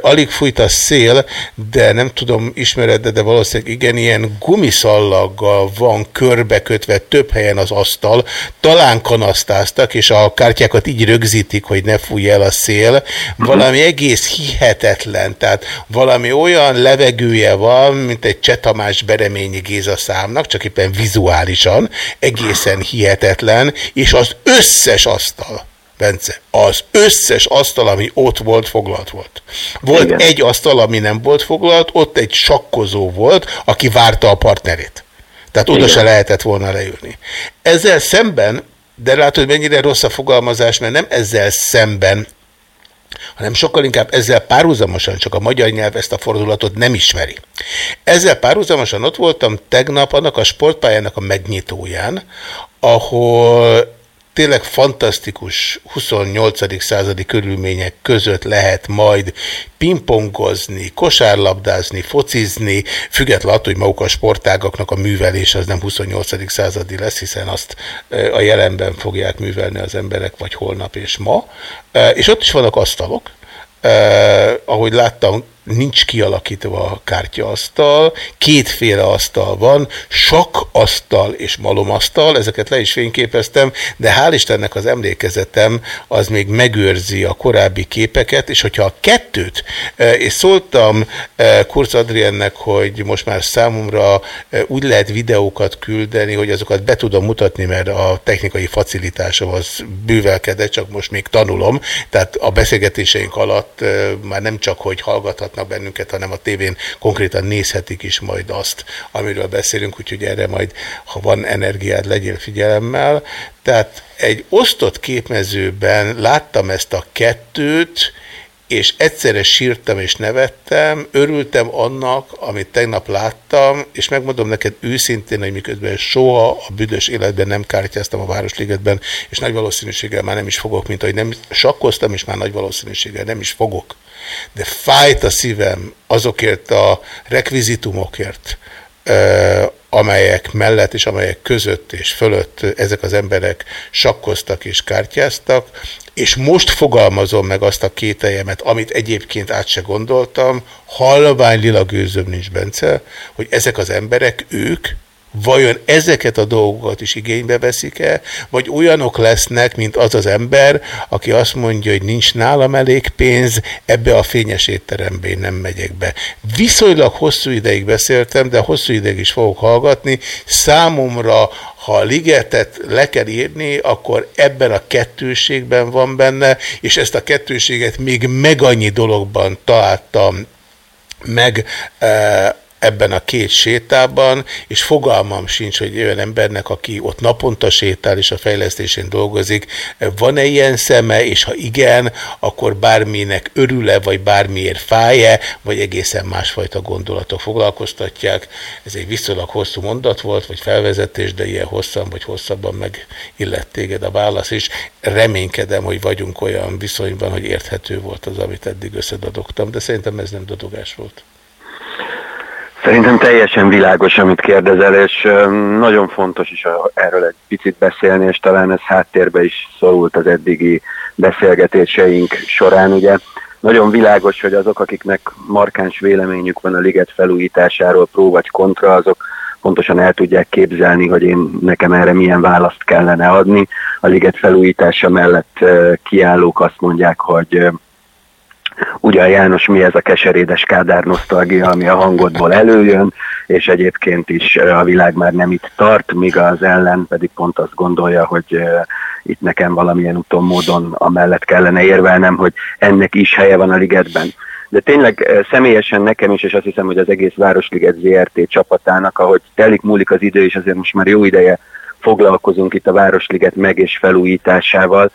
alig fújt a szél, de nem tudom, ismered, de valószínűleg igen, ilyen gumiszallaggal van körbekötve több helyen az asztal, talán kanasztáztak, és a kártyákat így rögzítik, hogy ne fújj el a szél, valami egész hihetetlen, tehát valami olyan levegője van, mint egy Csetamás Bereményi Géza számnak, csak éppen vizuálisan, egészen hihetetlen, és az összes asztal, Bence, az összes asztal, ami ott volt, foglalt volt. Volt Igen. egy asztal, ami nem volt foglalt, ott egy sakkozó volt, aki várta a partnerét. Tehát oda Igen. se lehetett volna leülni. Ezzel szemben, de látod, mennyire rossz a fogalmazás, mert nem ezzel szemben hanem sokkal inkább ezzel párhuzamosan, csak a magyar nyelv ezt a fordulatot nem ismeri. Ezzel párhuzamosan ott voltam tegnap annak a sportpályának a megnyitóján, ahol tényleg fantasztikus 28. századi körülmények között lehet majd pingpongozni, kosárlabdázni, focizni, függetlenül attól, hogy maguk a sportágaknak a művelés az nem 28. századi lesz, hiszen azt a jelenben fogják művelni az emberek, vagy holnap és ma. És ott is vannak asztalok, ahogy láttam, nincs kialakítva a kártyaasztal, kétféle asztal van, sok asztal és malomasztal, ezeket le is fényképeztem, de hál' Istennek az emlékezetem az még megőrzi a korábbi képeket, és hogyha a kettőt, e, és szóltam e, Kurz Adriennek, hogy most már számomra e, úgy lehet videókat küldeni, hogy azokat be tudom mutatni, mert a technikai facilitásom az bővelkedett, csak most még tanulom, tehát a beszélgetéseink alatt már nem csak, hogy hallgathat hallgatnak bennünket, hanem a tévén konkrétan nézhetik is majd azt, amiről beszélünk, úgyhogy erre majd, ha van energiád, legyél figyelemmel. Tehát egy osztott képmezőben láttam ezt a kettőt, és egyszerre sírtam és nevettem, örültem annak, amit tegnap láttam, és megmondom neked őszintén, hogy miközben soha a büdös életben nem kártyáztam a Városligetben, és nagy valószínűséggel már nem is fogok, mint ahogy nem sakkoztam, és már nagy valószínűséggel nem is fogok. De fájt a szívem azokért a rekvizitumokért, amelyek mellett és amelyek között és fölött ezek az emberek sakkoztak és kártyáztak, és most fogalmazom meg azt a kételjemet, amit egyébként át se gondoltam, halvány lila gőzöm nincs, Bence, hogy ezek az emberek, ők Vajon ezeket a dolgokat is igénybe veszik-e, vagy olyanok lesznek, mint az az ember, aki azt mondja, hogy nincs nálam elég pénz, ebbe a fényes étterembe én nem megyek be. Viszonylag hosszú ideig beszéltem, de hosszú ideig is fogok hallgatni. Számomra, ha a ligetet le kell írni, akkor ebben a kettőségben van benne, és ezt a kettőséget még meg annyi dologban találtam meg, eh, ebben a két sétában, és fogalmam sincs, hogy olyan embernek, aki ott naponta sétál és a fejlesztésén dolgozik, van-e ilyen szeme, és ha igen, akkor bárminek örül-e, vagy bármiért fáj-e, vagy egészen másfajta gondolatok foglalkoztatják. Ez egy viszonylag hosszú mondat volt, vagy felvezetés, de ilyen hosszan, vagy hosszabban meg illett téged a válasz is. Reménykedem, hogy vagyunk olyan viszonyban, hogy érthető volt az, amit eddig összedadogtam, de szerintem ez nem dodogás volt. Szerintem teljesen világos, amit kérdezel, és nagyon fontos is erről egy picit beszélni, és talán ez háttérbe is szorult az eddigi beszélgetéseink során. Ugye nagyon világos, hogy azok, akiknek markáns véleményük van a liget felújításáról, pró vagy kontra, azok pontosan el tudják képzelni, hogy én nekem erre milyen választ kellene adni. A liget felújítása mellett kiállók azt mondják, hogy Ugyan János, mi ez a keserédes kádár nosztalgia, ami a hangodból előjön, és egyébként is a világ már nem itt tart, míg az ellen pedig pont azt gondolja, hogy itt nekem valamilyen úton módon amellett kellene érvelnem, hogy ennek is helye van a ligetben. de tényleg személyesen nekem is, és azt hiszem, hogy az egész Városliget ZRT csapatának, ahogy telik múlik az idő, és azért most már jó ideje foglalkozunk itt a Városliget meg és felújításával,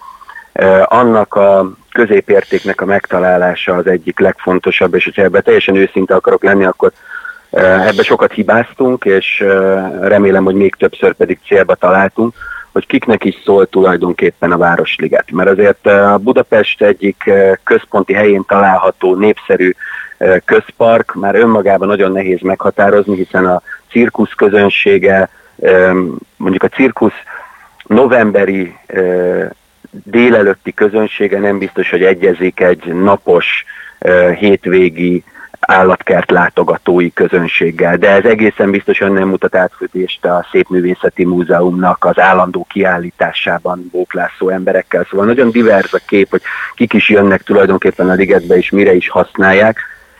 annak a középértéknek a megtalálása az egyik legfontosabb, és hogyha ebben teljesen őszinte akarok lenni, akkor ebbe sokat hibáztunk, és remélem, hogy még többször pedig célba találtunk hogy kiknek is szól tulajdonképpen a Városliget. Mert azért a Budapest egyik központi helyén található népszerű közpark már önmagában nagyon nehéz meghatározni, hiszen a cirkusz közönsége, mondjuk a cirkusz novemberi délelőtti közönsége nem biztos, hogy egyezik egy napos hétvégi állatkert látogatói közönséggel, de ez egészen biztosan nem mutat átfűtést a Szépművészeti Múzeumnak az állandó kiállításában bóklászó emberekkel. Szóval nagyon divers a kép, hogy kik is jönnek tulajdonképpen a ligetbe és mire is használják,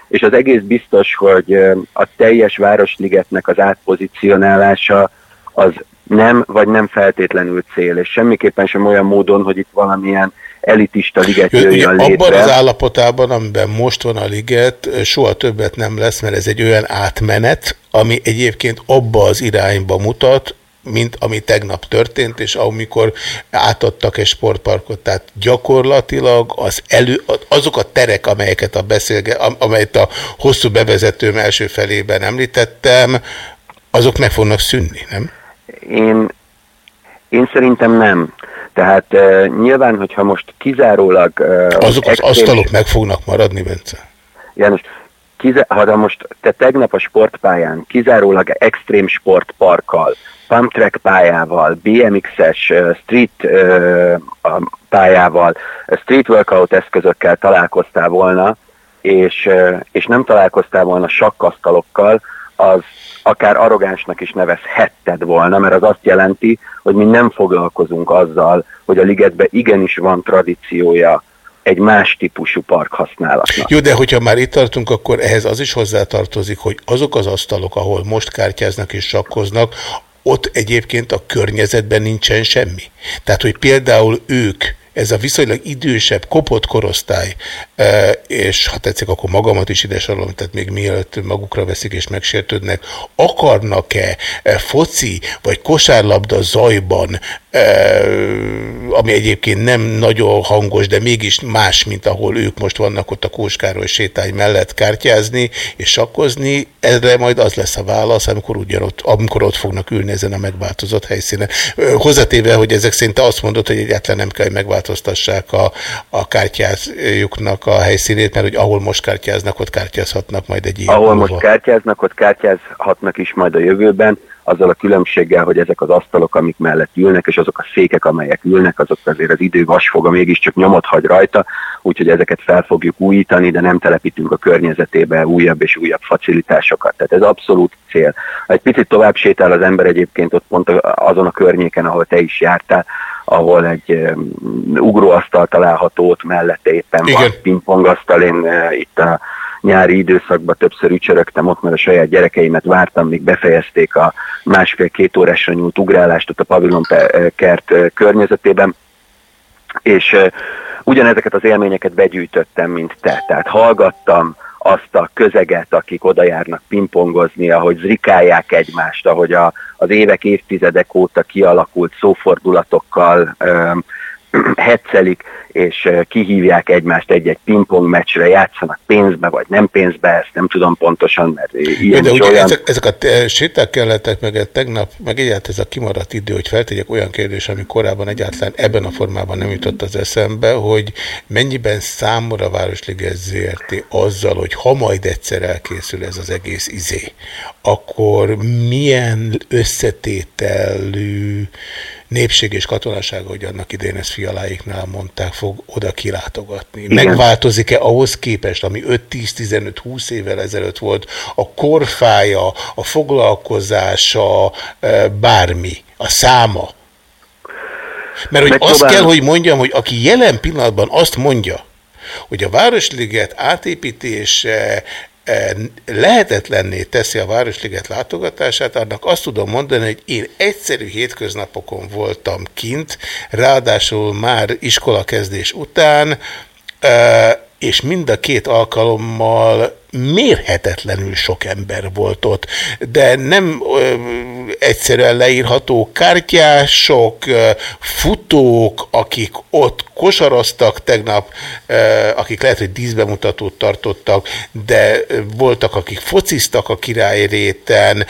és az egész biztos, hogy a teljes Városligetnek az átpozícionálása az nem, vagy nem feltétlenül cél, és semmiképpen sem olyan módon, hogy itt valamilyen elitista liget jöjjön létre. Abban az állapotában, amiben most van a liget, soha többet nem lesz, mert ez egy olyan átmenet, ami egyébként abba az irányba mutat, mint ami tegnap történt, és amikor átadtak egy sportparkot, tehát gyakorlatilag az elő, azok a terek, amelyeket a beszélge, amelyet a hosszú bevezetőm első felében említettem, azok meg fognak szűnni, nem? Én, én szerintem nem. Tehát uh, nyilván, hogyha most kizárólag... Uh, Azok az asztalok meg fognak maradni, Bence? János, ha de most te tegnap a sportpályán kizárólag extrém sportparkkal, pump track pályával, BMX-es street uh, pályával, street workout eszközökkel találkoztál volna, és, és nem találkoztál volna sakkasztalokkal, az akár arrogánsnak is nevezhetted volna, mert az azt jelenti, hogy mi nem foglalkozunk azzal, hogy a ligetben igenis van tradíciója egy más típusú park használatnak. Jó, de hogyha már itt tartunk, akkor ehhez az is hozzátartozik, hogy azok az asztalok, ahol most kártyáznak és sakkoznak, ott egyébként a környezetben nincsen semmi. Tehát, hogy például ők ez a viszonylag idősebb, kopott korosztály, e, és ha tetszik, akkor magamat is ide sorolom, tehát még mielőtt magukra veszik és megsértődnek, akarnak-e e, foci vagy kosárlabda zajban, ami egyébként nem nagyon hangos, de mégis más, mint ahol ők most vannak ott a Kóskároly sétány mellett kártyázni és sakkozni, erre majd az lesz a válasz, amikor, ugyanott, amikor ott fognak ülni ezen a megváltozott helyszínen. Hozzatéve, hogy ezek szerint azt mondod, hogy egyáltalán nem kell, hogy megváltoztassák a, a kártyájuknak a helyszínét, mert hogy ahol most kártyáznak, ott kártyázhatnak majd egy ilyen. Ahol múlva. most kártyáznak, ott kártyázhatnak is majd a jövőben, azzal a különbséggel, hogy ezek az asztalok, amik mellett ülnek, és azok a székek, amelyek ülnek, azok azért az idő vasfoga mégiscsak nyomot hagy rajta, úgyhogy ezeket fel fogjuk újítani, de nem telepítünk a környezetébe újabb és újabb facilitásokat. Tehát ez abszolút cél. Ha egy picit tovább sétál az ember egyébként ott pont azon a környéken, ahol te is jártál, ahol egy um, ugróasztal található, ott mellette éppen Igen. van pingpongasztal, én uh, itt a nyári időszakban többször ücsörögtem ott, mert a saját gyerekeimet vártam, míg befejezték a másfél-két órásra nyúlt ugrálást ott a pavilon kert környezetében, és ugyanezeket az élményeket begyűjtöttem, mint te. Tehát hallgattam azt a közeget, akik oda járnak pingpongozni, ahogy zrikálják egymást, ahogy a, az évek, évtizedek óta kialakult szófordulatokkal hetszelik, és kihívják egymást egy-egy pingpong meccsre, játszanak pénzbe, vagy nem pénzbe, ezt nem tudom pontosan, mert ilyen De ugye olyan... ezek, ezek a séták kellettek meg tegnap, meg egyáltalán ez a kimaradt idő, hogy feltegyek olyan kérdés, ami korábban egyáltalán ebben a formában nem jutott az eszembe, hogy mennyiben számol a Városliges ZRT azzal, hogy ha majd egyszer elkészül ez az egész izé, akkor milyen összetételű népség és katonaság, hogy annak idén ezt fialáiknál mondták, fog oda kilátogatni. Igen. Megváltozik-e ahhoz képest, ami 5-10-15-20 évvel ezelőtt volt, a korfája, a foglalkozása, e, bármi, a száma? Mert hogy azt kell, hogy mondjam, hogy aki jelen pillanatban azt mondja, hogy a Városliget átépítése lehetetlenné teszi a Városliget látogatását, annak azt tudom mondani, hogy én egyszerű hétköznapokon voltam kint, ráadásul már iskolakezdés után, és mind a két alkalommal mérhetetlenül sok ember volt ott, de nem egyszerűen leírható kártyások, futók, akik ott kosaroztak tegnap, akik lehet, hogy díszbemutatót tartottak, de voltak, akik fociztak a királyréten,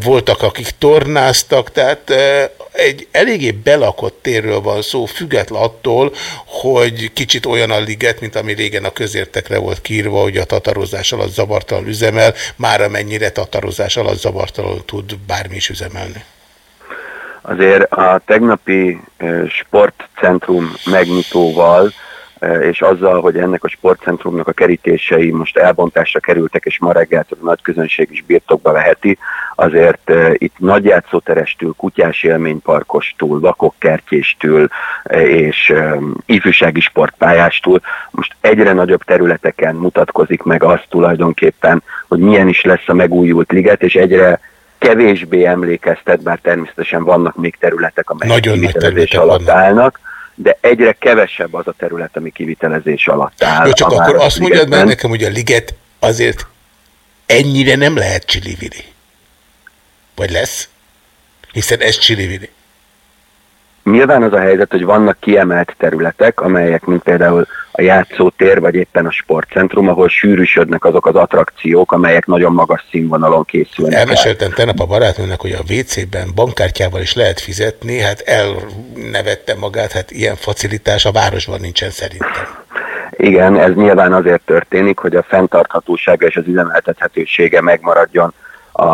voltak, akik tornáztak, tehát egy eléggé belakott térről van szó, független attól, hogy kicsit olyan a liget, mint ami régen a közértekre volt kírva, hogy a tatarozás alatt zavartalan üzemel, már amennyire tatarozás alatt zavartalan tud bármi is üzemelni. Azért a tegnapi sportcentrum megnyitóval és azzal, hogy ennek a sportcentrumnak a kerítései most elbontásra kerültek, és ma reggel a nagy közönség is birtokba veheti, azért uh, itt nagyjátszóterestől, kutyás élményparkostól, vakokkertjéstől uh, és ifjúsági sportpályástól most egyre nagyobb területeken mutatkozik meg az tulajdonképpen, hogy milyen is lesz a megújult liget, és egyre kevésbé emlékeztet, bár természetesen vannak még területek, amelyek Nagyon nagy területek alatt vannak. állnak, de egyre kevesebb az a terület, ami kivitelezés alatt áll. Jó, csak akkor azt mondjad meg nekem, hogy a liget azért ennyire nem lehet csilivili. Vagy lesz? Hiszen ez csilivili. Nyilván az a helyzet, hogy vannak kiemelt területek, amelyek, mint például a játszótér, vagy éppen a sportcentrum, ahol sűrűsödnek azok az attrakciók, amelyek nagyon magas színvonalon készülnek. el. Elmeséltem tegnap a barátnőnek, hogy a WC-ben bankkártyával is lehet fizetni, hát elnevette magát, hát ilyen facilitás a városban nincsen szerintem. Igen, ez nyilván azért történik, hogy a fenntarthatósága és az üzemeltethetősége megmaradjon a,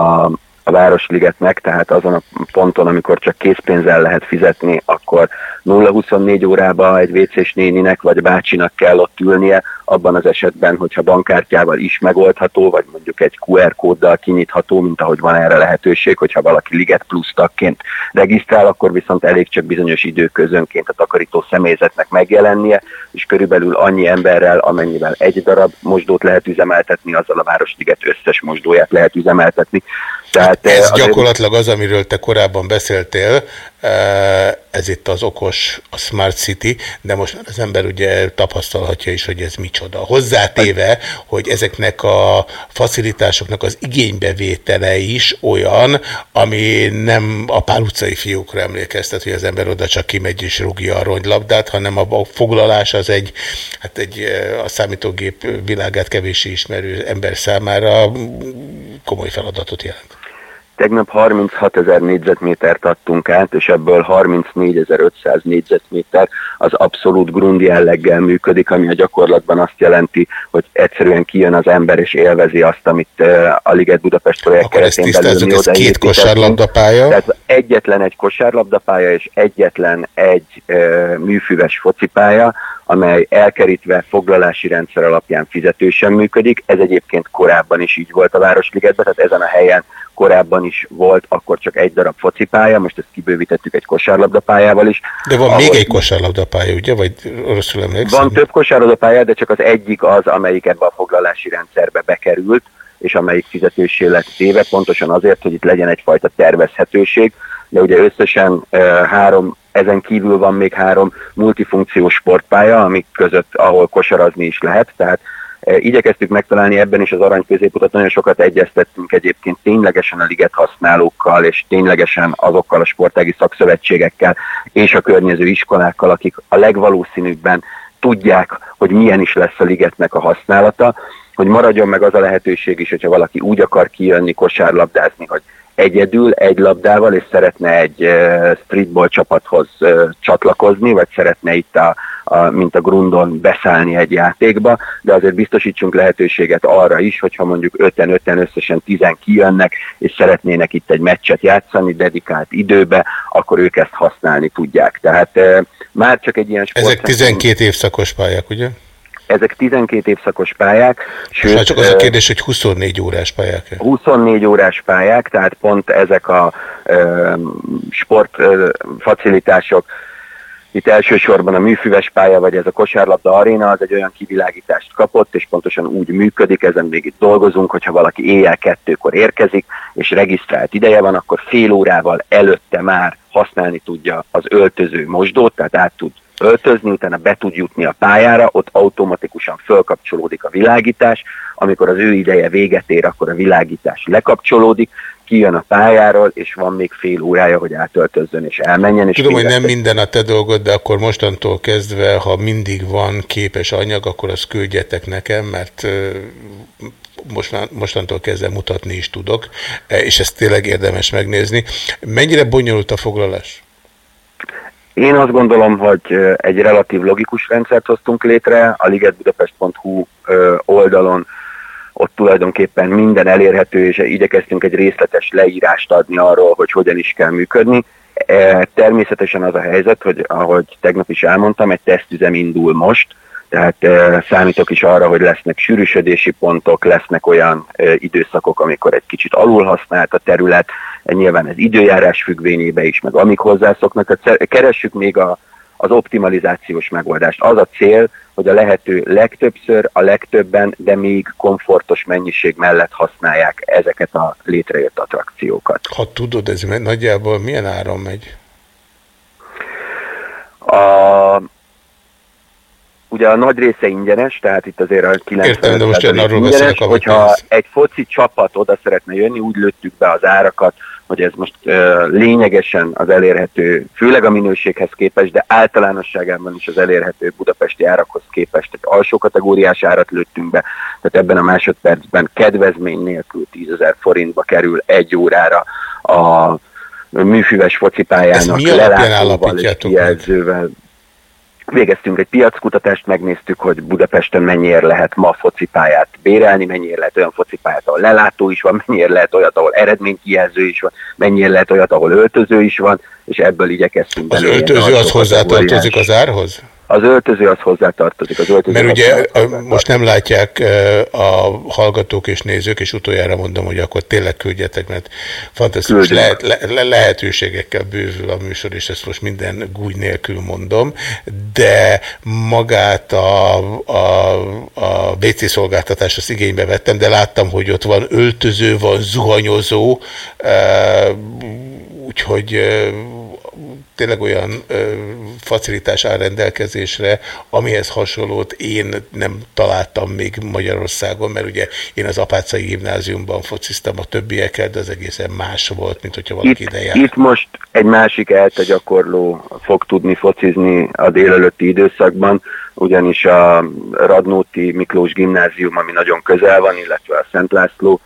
a Városligetnek, tehát azon a ponton, amikor csak készpénzzel lehet fizetni, akkor 0-24 órába egy WC-s néninek vagy bácsinak kell ott ülnie, abban az esetben, hogyha bankkártyával is megoldható, vagy mondjuk egy QR kóddal kinyitható, mint ahogy van erre lehetőség, hogyha valaki Liget Plus tagként regisztrál, akkor viszont elég csak bizonyos időközönként a takarító személyzetnek megjelennie, és körülbelül annyi emberrel, amennyivel egy darab mosdót lehet üzemeltetni, azzal a Városliget összes mosdóját lehet üzemeltetni. Tehát, Ez eh, azért- gyakorlatilag az, amiről te korábban beszéltél, ez itt az okos, a Smart City, de most az ember ugye tapasztalhatja is, hogy ez micsoda. Hozzátéve, hogy ezeknek a facilitásoknak az igénybevétele is olyan, ami nem a pál utcai fiúkra emlékeztet, hogy az ember oda csak kimegy és rúgja a ronylabdát, hanem a foglalás az egy, hát egy a számítógép világát kevéssé ismerő ember számára komoly feladatot jelent. Tegnap 36 ezer négyzetmétert adtunk át, és ebből 34.500 négyzetméter az abszolút grund jelleggel működik, ami a gyakorlatban azt jelenti, hogy egyszerűen kijön az ember és élvezi azt, amit a Liget Budapest projekt Akkor keretén belül ez két odaépítettünk. kosárlabdapálya. Tehát egyetlen egy kosárlabdapálya és egyetlen egy e, műfüves focipálya, amely elkerítve foglalási rendszer alapján fizetősen működik. Ez egyébként korábban is így volt a Városligetben, tehát ezen a helyen korábban is volt akkor csak egy darab focipálya, most ezt kibővítettük egy kosárlabdapályával is. De van ahol- még egy kosárlabdapálya, ugye? Vagy rosszul emlékszem? van több kosárlabdapálya, de csak az egyik az, amelyik ebbe a foglalási rendszerbe bekerült, és amelyik fizetősé lett téve, pontosan azért, hogy itt legyen egyfajta tervezhetőség, de ugye összesen eh, három, ezen kívül van még három multifunkciós sportpálya, amik között, ahol kosarazni is lehet, tehát eh, igyekeztük megtalálni ebben is az arany középutat, nagyon sokat egyeztettünk egyébként ténylegesen a liget használókkal, és ténylegesen azokkal a sportági szakszövetségekkel, és a környező iskolákkal, akik a legvalószínűbben tudják, hogy milyen is lesz a ligetnek a használata, hogy maradjon meg az a lehetőség is, hogyha valaki úgy akar kijönni kosárlabdázni, hogy egyedül, egy labdával, és szeretne egy streetball csapathoz csatlakozni, vagy szeretne itt, a, a, mint a grundon beszállni egy játékba, de azért biztosítsunk lehetőséget arra is, hogyha mondjuk 5-en, összesen 10 kijönnek, és szeretnének itt egy meccset játszani dedikált időbe, akkor ők ezt használni tudják. Tehát uh, már csak egy ilyen Ezek sportcentrum- 12 évszakos pályák, ugye? Ezek 12 évszakos pályák, Sőt, csak az a kérdés, hogy 24 órás pályák. 24 órás pályák, tehát pont ezek a ö, sport ö, facilitások, itt elsősorban a műfüves pálya, vagy ez a kosárlabda aréna, az egy olyan kivilágítást kapott, és pontosan úgy működik, ezen még itt dolgozunk, hogyha valaki éjjel kettőkor érkezik, és regisztrált ideje van, akkor fél órával előtte már használni tudja az öltöző mosdót, tehát át tud öltözni, utána be tud jutni a pályára, ott automatikusan fölkapcsolódik a világítás, amikor az ő ideje véget ér, akkor a világítás lekapcsolódik, kijön a pályáról, és van még fél órája, hogy átöltözzön és elmenjen. És Tudom, hogy nem minden a te dolgod, de akkor mostantól kezdve, ha mindig van képes anyag, akkor azt küldjetek nekem, mert mostantól kezdve mutatni is tudok, e, és ezt tényleg érdemes megnézni. Mennyire bonyolult a foglalás? Én azt gondolom, hogy egy relatív logikus rendszert hoztunk létre, a ligetbudapest.hu oldalon ott tulajdonképpen minden elérhető, és igyekeztünk egy részletes leírást adni arról, hogy hogyan is kell működni. E, Természetesen az a helyzet, hogy ahogy tegnap is elmondtam, egy tesztüzem indul most, tehát számítok is arra, hogy lesznek sűrűsödési pontok, lesznek olyan időszakok, amikor egy kicsit alul használt a terület, nyilván ez időjárás függvényébe is, meg amik hozzászoknak, tehát keressük még a, az optimalizációs megoldást. Az a cél, hogy a lehető legtöbbször, a legtöbben, de még komfortos mennyiség mellett használják ezeket a létrejött attrakciókat. Ha tudod, ez nagyjából milyen áron megy? A, ugye a nagy része ingyenes, tehát itt azért a 90 Értem, de most én arról ingyenes, beszélek, hogyha egy foci csapat oda szeretne jönni, úgy lőttük be az árakat, hogy ez most uh, lényegesen az elérhető, főleg a minőséghez képest, de általánosságában is az elérhető budapesti árakhoz képest egy alsó kategóriás árat lőttünk be, tehát ebben a másodpercben kedvezmény nélkül 10 ezer forintba kerül egy órára a műfüves focipályának lelátóval és állapítjátok meg? Végeztünk egy piackutatást, megnéztük, hogy Budapesten mennyire lehet ma focipályát bérelni, mennyire lehet olyan focipályát, ahol lelátó is van, mennyire lehet olyat, ahol eredménykijelző is van, mennyire lehet olyat, ahol öltöző is van, és ebből igyekeztünk Az öltöző az hozzátartozik az árhoz? Az öltöző az hozzátartozik. Az öltöző Mert ugye most nem látják a hallgatók és nézők, és utoljára mondom, hogy akkor tényleg küldjetek, mert fantasztikus lehet, le, le, lehetőségekkel bővül a műsor, és ezt most minden gúgy nélkül mondom, de magát a, a, a BC szolgáltatást azt igénybe vettem, de láttam, hogy ott van öltöző, van zuhanyozó, úgyhogy tényleg olyan ö, facilitás áll rendelkezésre, amihez hasonlót én nem találtam még Magyarországon, mert ugye én az Apácai gimnáziumban fociztam a többiekkel, de az egészen más volt, mint hogyha valaki Itt, ide jár. itt most egy másik ELTE gyakorló fog tudni focizni a délelőtti időszakban, ugyanis a Radnóti Miklós gimnázium, ami nagyon közel van, illetve a Szent László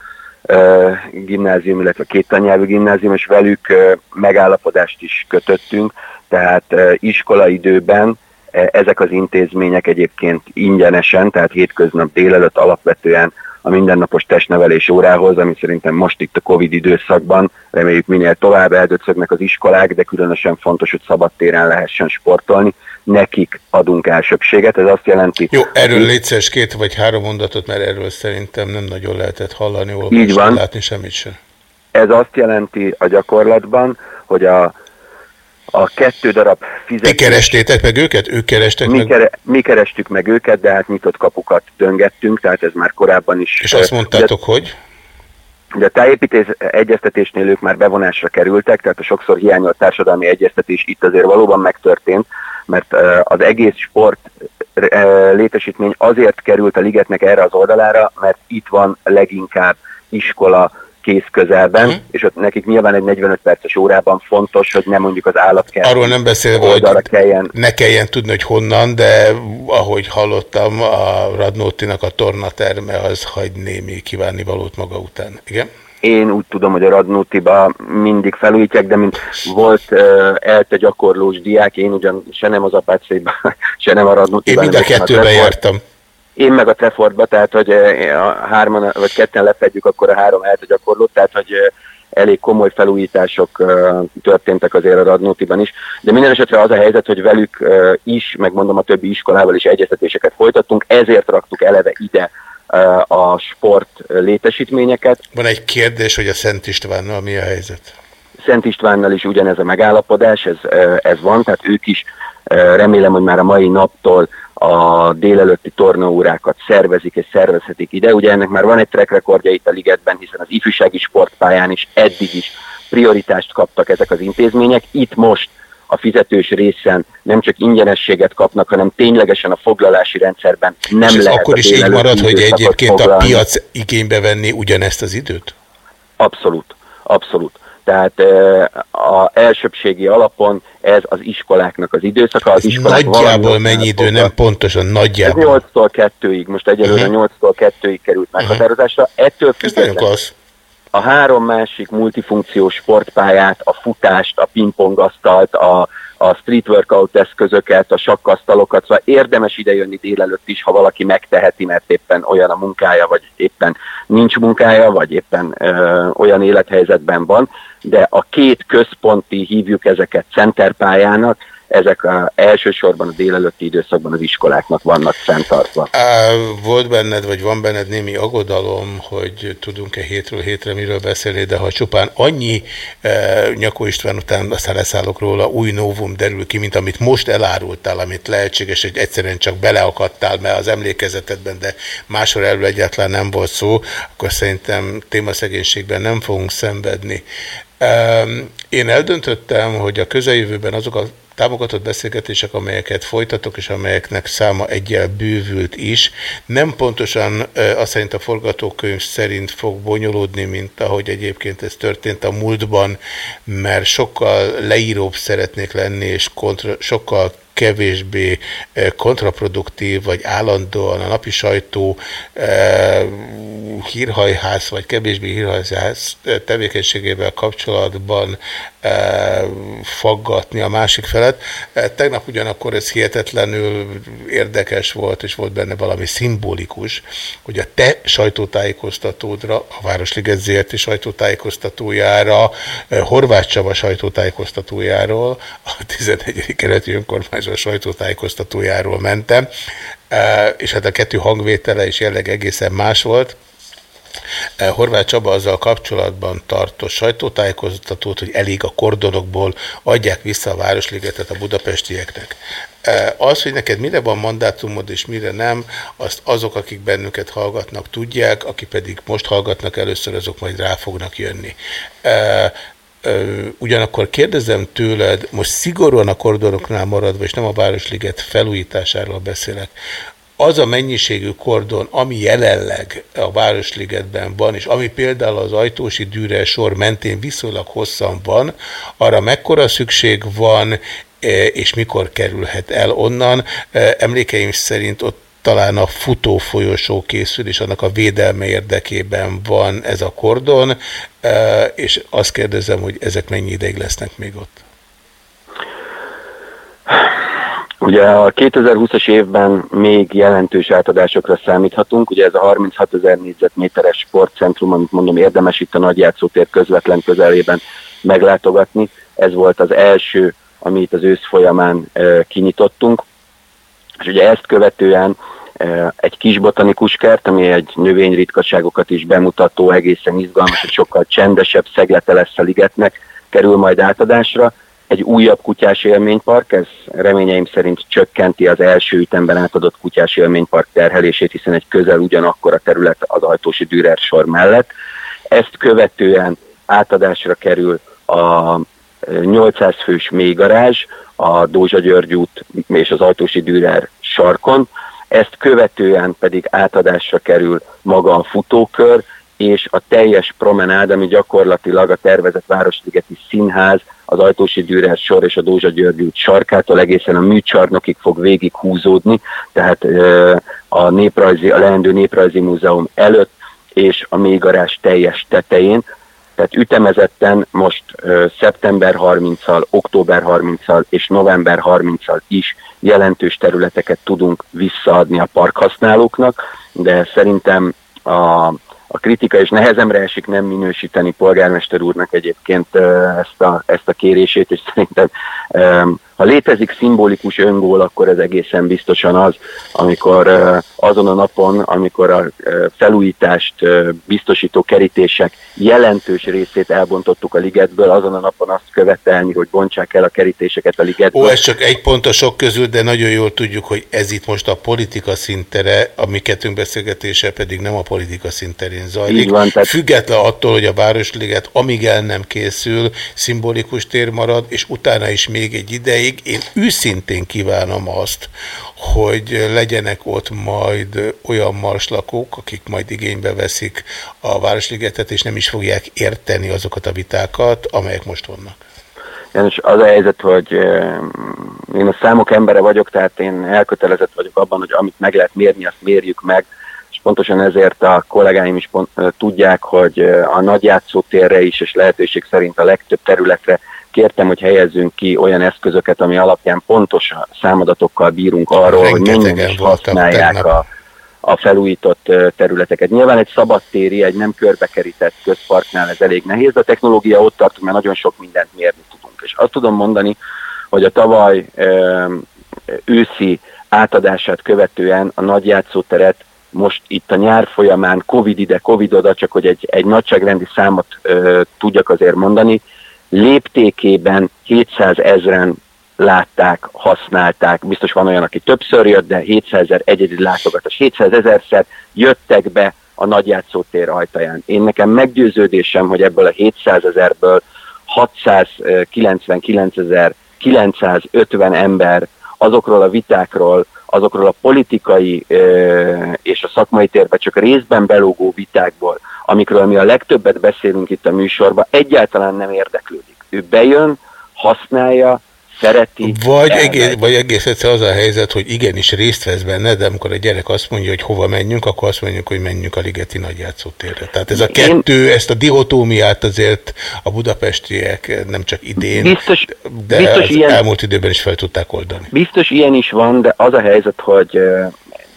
gimnázium, illetve két tanyelvű gimnázium, és velük megállapodást is kötöttünk, tehát iskolaidőben e, ezek az intézmények egyébként ingyenesen, tehát hétköznap délelőtt alapvetően a mindennapos testnevelés órához, ami szerintem most itt a Covid időszakban, reméljük minél tovább eldöcögnek az iskolák, de különösen fontos, hogy szabadtéren lehessen sportolni. Nekik adunk elsőbséget, ez azt jelenti... Jó, erről létszeres két vagy három mondatot, mert erről szerintem nem nagyon lehetett hallani, olvasni, Így van. látni semmit sem. Ez azt jelenti a gyakorlatban, hogy a, a kettő darab Ti fizetés... kerestétek meg őket? Ők kerestek Mi, meg? kere, mi kerestük meg őket, de hát nyitott kapukat döngettünk, tehát ez már korábban is... És azt de- mondtátok, hogy? De a tájépítés egyeztetésnél ők már bevonásra kerültek, tehát a sokszor hiányolt társadalmi egyeztetés itt azért valóban megtörtént, mert az egész sport létesítmény azért került a ligetnek erre az oldalára, mert itt van leginkább iskola kész közelben, Mhm. és ott nekik nyilván egy 45 perces órában fontos, hogy nem mondjuk az állatkert Arról nem beszélve, hogy kelljen. ne kelljen tudni, hogy honnan, de ahogy hallottam, a Radnótinak a tornaterme az hagy némi kívánnivalót maga után. Igen? Én úgy tudom, hogy a Radnótiba mindig felújítják, de mint volt uh, ELTE gyakorlós diák, én ugyan se nem az apácaiban, se nem a Én Radnótiban. mind a Treffort- jártam. Én meg a Trefordba, tehát hogy a hárman, vagy ketten lefedjük, akkor a három ELTE gyakorlót, tehát hogy elég komoly felújítások eh, történtek azért a Radnótiban is. De minden esetre az a helyzet, hogy velük is, meg mondom a többi iskolával is egyeztetéseket folytattunk, ezért raktuk eleve ide a sport létesítményeket. Van egy kérdés, hogy a Szent Istvánnal mi a helyzet? Szent Istvánnal is ugyanez a megállapodás, ez, ö, ez van, tehát ők is ö, remélem, hogy már a mai naptól a délelőtti tornaórákat szervezik és szervezhetik ide. Ugye ennek már van egy track rekordja itt a ligetben, hiszen az ifjúsági sportpályán is eddig is prioritást kaptak ezek az intézmények. Itt most a fizetős részen nem csak ingyenességet kapnak, hanem ténylegesen a foglalási rendszerben nem És ez lehet akkor a is így marad, hogy egyébként a foglalni. piac igénybe venni ugyanezt az időt? Abszolút, abszolút. Tehát eh, a elsőbségi alapon ez az iskoláknak az időszaka. Az iskolák Nagyjából mennyi idő, nem pontosan, nagyjából. 8-tól 2-ig, most egyelőre Mhm. 8-tól 2-ig került meghatározásra. Ettől függetlenül. A három másik multifunkciós sportpályát, a futást, a pingpongasztalt, a, a street workout eszközöket, a sakkasztalokat, szóval érdemes idejönni délelőtt is, ha valaki megteheti, mert éppen olyan a munkája, vagy éppen nincs munkája, vagy éppen ö, olyan élethelyzetben van, de a két központi, hívjuk ezeket centerpályának, ezek a, elsősorban a délelőtti időszakban az iskoláknak vannak fenntartva. Volt benned, vagy van benned némi aggodalom, hogy tudunk-e hétről hétre miről beszélni, de ha csupán annyi e, Nyakó István után, aztán leszállok róla, új novum derül ki, mint amit most elárultál, amit lehetséges, hogy egyszerűen csak beleakadtál, mert az emlékezetedben, de máshol erről egyáltalán nem volt szó, akkor szerintem témaszegénységben nem fogunk szenvedni. Én eldöntöttem, hogy a közeljövőben azok a támogatott beszélgetések, amelyeket folytatok, és amelyeknek száma egyel bővült is, nem pontosan azt szerint a forgatókönyv szerint fog bonyolódni, mint ahogy egyébként ez történt a múltban, mert sokkal leíróbb szeretnék lenni, és kontra, sokkal kevésbé kontraproduktív, vagy állandóan a napi sajtó hírhajház, vagy kevésbé hírhajház tevékenységével kapcsolatban faggatni a másik felet. Eh, Tegnap ugyanakkor ez hihetetlenül érdekes volt, és volt benne valami szimbolikus, hogy a te sajtótájékoztatódra, a Városliget ZRT sajtótájékoztatójára, eh, Horváth Csaba sajtótájékoztatójáról, a 11. kerületi önkormányzat sajtótájékoztatójáról mentem, és hát a kettő hangvétele is jelleg egészen más volt. Eh, Horváth Csaba azzal kapcsolatban tartott sajtótájékoztatót, hogy elég a kordonokból, adják vissza a Városligetet a budapestieknek. Eh, Az, hogy neked mire van mandátumod és mire nem, azt azok, akik bennünket hallgatnak, tudják, akik pedig most hallgatnak először, azok majd rá fognak jönni. Ö, Ugyanakkor kérdezem tőled, most szigorúan a kordonoknál maradva, és nem a Városliget felújításáról beszélek, az a mennyiségű kordon, ami jelenleg a Városligetben van, és ami például az Ajtósi Dűre sor mentén viszonylag hosszan van, arra mekkora szükség van, e, és mikor kerülhet el onnan. E, Emlékeim szerint ott talán a futó folyosó készül, és annak a védelme érdekében van ez a kordon, e, és azt kérdezem, hogy ezek mennyi ideig lesznek még ott? Ugye a 2020-as évben még jelentős átadásokra számíthatunk, ugye ez a 36 ezer négyzetméteres sportcentrum, amit mondom érdemes itt a nagyjátszótér közvetlen közelében meglátogatni. Ez volt az első, amit az ősz folyamán e, kinyitottunk, és ugye ezt követően e, egy kis botanikus kert, ami egy növényritkaságokat is bemutató, egészen izgalmas, egy sokkal csendesebb szeglete lesz a ligetnek, kerül majd átadásra. Egy újabb kutyás élménypark, ez reményeim szerint csökkenti az első ütemben átadott kutyás élménypark terhelését, hiszen egy közel ugyanakkor a terület az Ajtósi Dürer sor mellett. Ezt követően átadásra kerül a 800 fős mélygarázs, a Dózsa György út és az Ajtósi Dürer sarkon, ezt követően pedig átadásra kerül maga a futókör, és a teljes promenád, ami gyakorlatilag a tervezett Városligeti Színház, az Ajtósi Dürer sor és a Dózsa György út sarkától egészen a műcsarnokig fog végig húzódni, tehát a, néprajzi, a leendő Néprajzi Múzeum előtt és a mélygarázs teljes tetején, tehát ütemezetten most szeptember 30-al, október 30-al és november 30-al is jelentős területeket tudunk visszaadni a parkhasználóknak, de szerintem a, a kritika, és nehezemre esik nem minősíteni polgármester úrnak egyébként ezt a, ezt a kérését, és szerintem Ha létezik szimbolikus öngól, akkor ez egészen biztosan az, amikor azon a napon, amikor a felújítást biztosító kerítések jelentős részét elbontottuk a ligetből, azon a napon azt követelni, hogy bontsák el a kerítéseket a ligetből. Ó, ez csak egy pont a sok közül, de nagyon jól tudjuk, hogy ez itt most a politika szintere, a mi kettőnk beszélgetése pedig nem a politika szinterén zajlik. Így van, tehát- Független attól, hogy a Városliget amíg el nem készül, szimbolikus tér marad, és utána is még egy ideig. Én őszintén kívánom azt, hogy legyenek ott majd olyan marslakók, akik majd igénybe veszik a Városligetet, és nem is fogják érteni azokat a vitákat, amelyek most vannak. János, az a helyzet, hogy én a számok embere vagyok, tehát én elkötelezett vagyok abban, hogy amit meg lehet mérni, azt mérjük meg, és pontosan ezért a kollégáim is pont, tudják, hogy a nagy játszótérre is, és lehetőség szerint a legtöbb területre kértem, hogy helyezzünk ki olyan eszközöket, ami alapján pontos számadatokkal bírunk arról, hogy Rengetegen is voltak használják tegnap. a, a felújított területeket. Nyilván egy szabadtéri, egy nem körbekerített közparknál ez elég nehéz, de a technológia ott tart, mert nagyon sok mindent mérni tudunk. És azt tudom mondani, hogy a tavaly őszi átadását követően a nagy játszóteret most itt a nyár folyamán Covid ide, Covid oda, csak hogy egy, egy nagyságrendi számot ö, tudjak azért mondani, léptékében 700 ezren látták, használták, biztos van olyan, aki többször jött, de 700 ezer egyedi látogatás, 700 ezerszer jöttek be a nagyjátszótér ajtaján. Én nekem meggyőződésem, hogy ebből a 700 ezerből 699 ezer 950 ember azokról a vitákról, azokról a politikai és a szakmai térbe csak részben belógó vitákból, amikről mi a legtöbbet beszélünk itt a műsorban, egyáltalán nem érdeklődik. Ő bejön, használja, szereti. Vagy elmegy. egész, vagy egész egyszer az a helyzet, hogy igenis részt vesz benne, de amikor a gyerek azt mondja, hogy hova menjünk, akkor azt mondjuk, hogy menjünk a Ligeti nagyjátszótérre. Tehát ez a kettő, ezt a dihotómiát azért a budapestiek nem csak idén, Biztos- de biztos az ilyen- elmúlt időben is fel tudták oldani. Biztos ilyen is van, de az a helyzet, hogy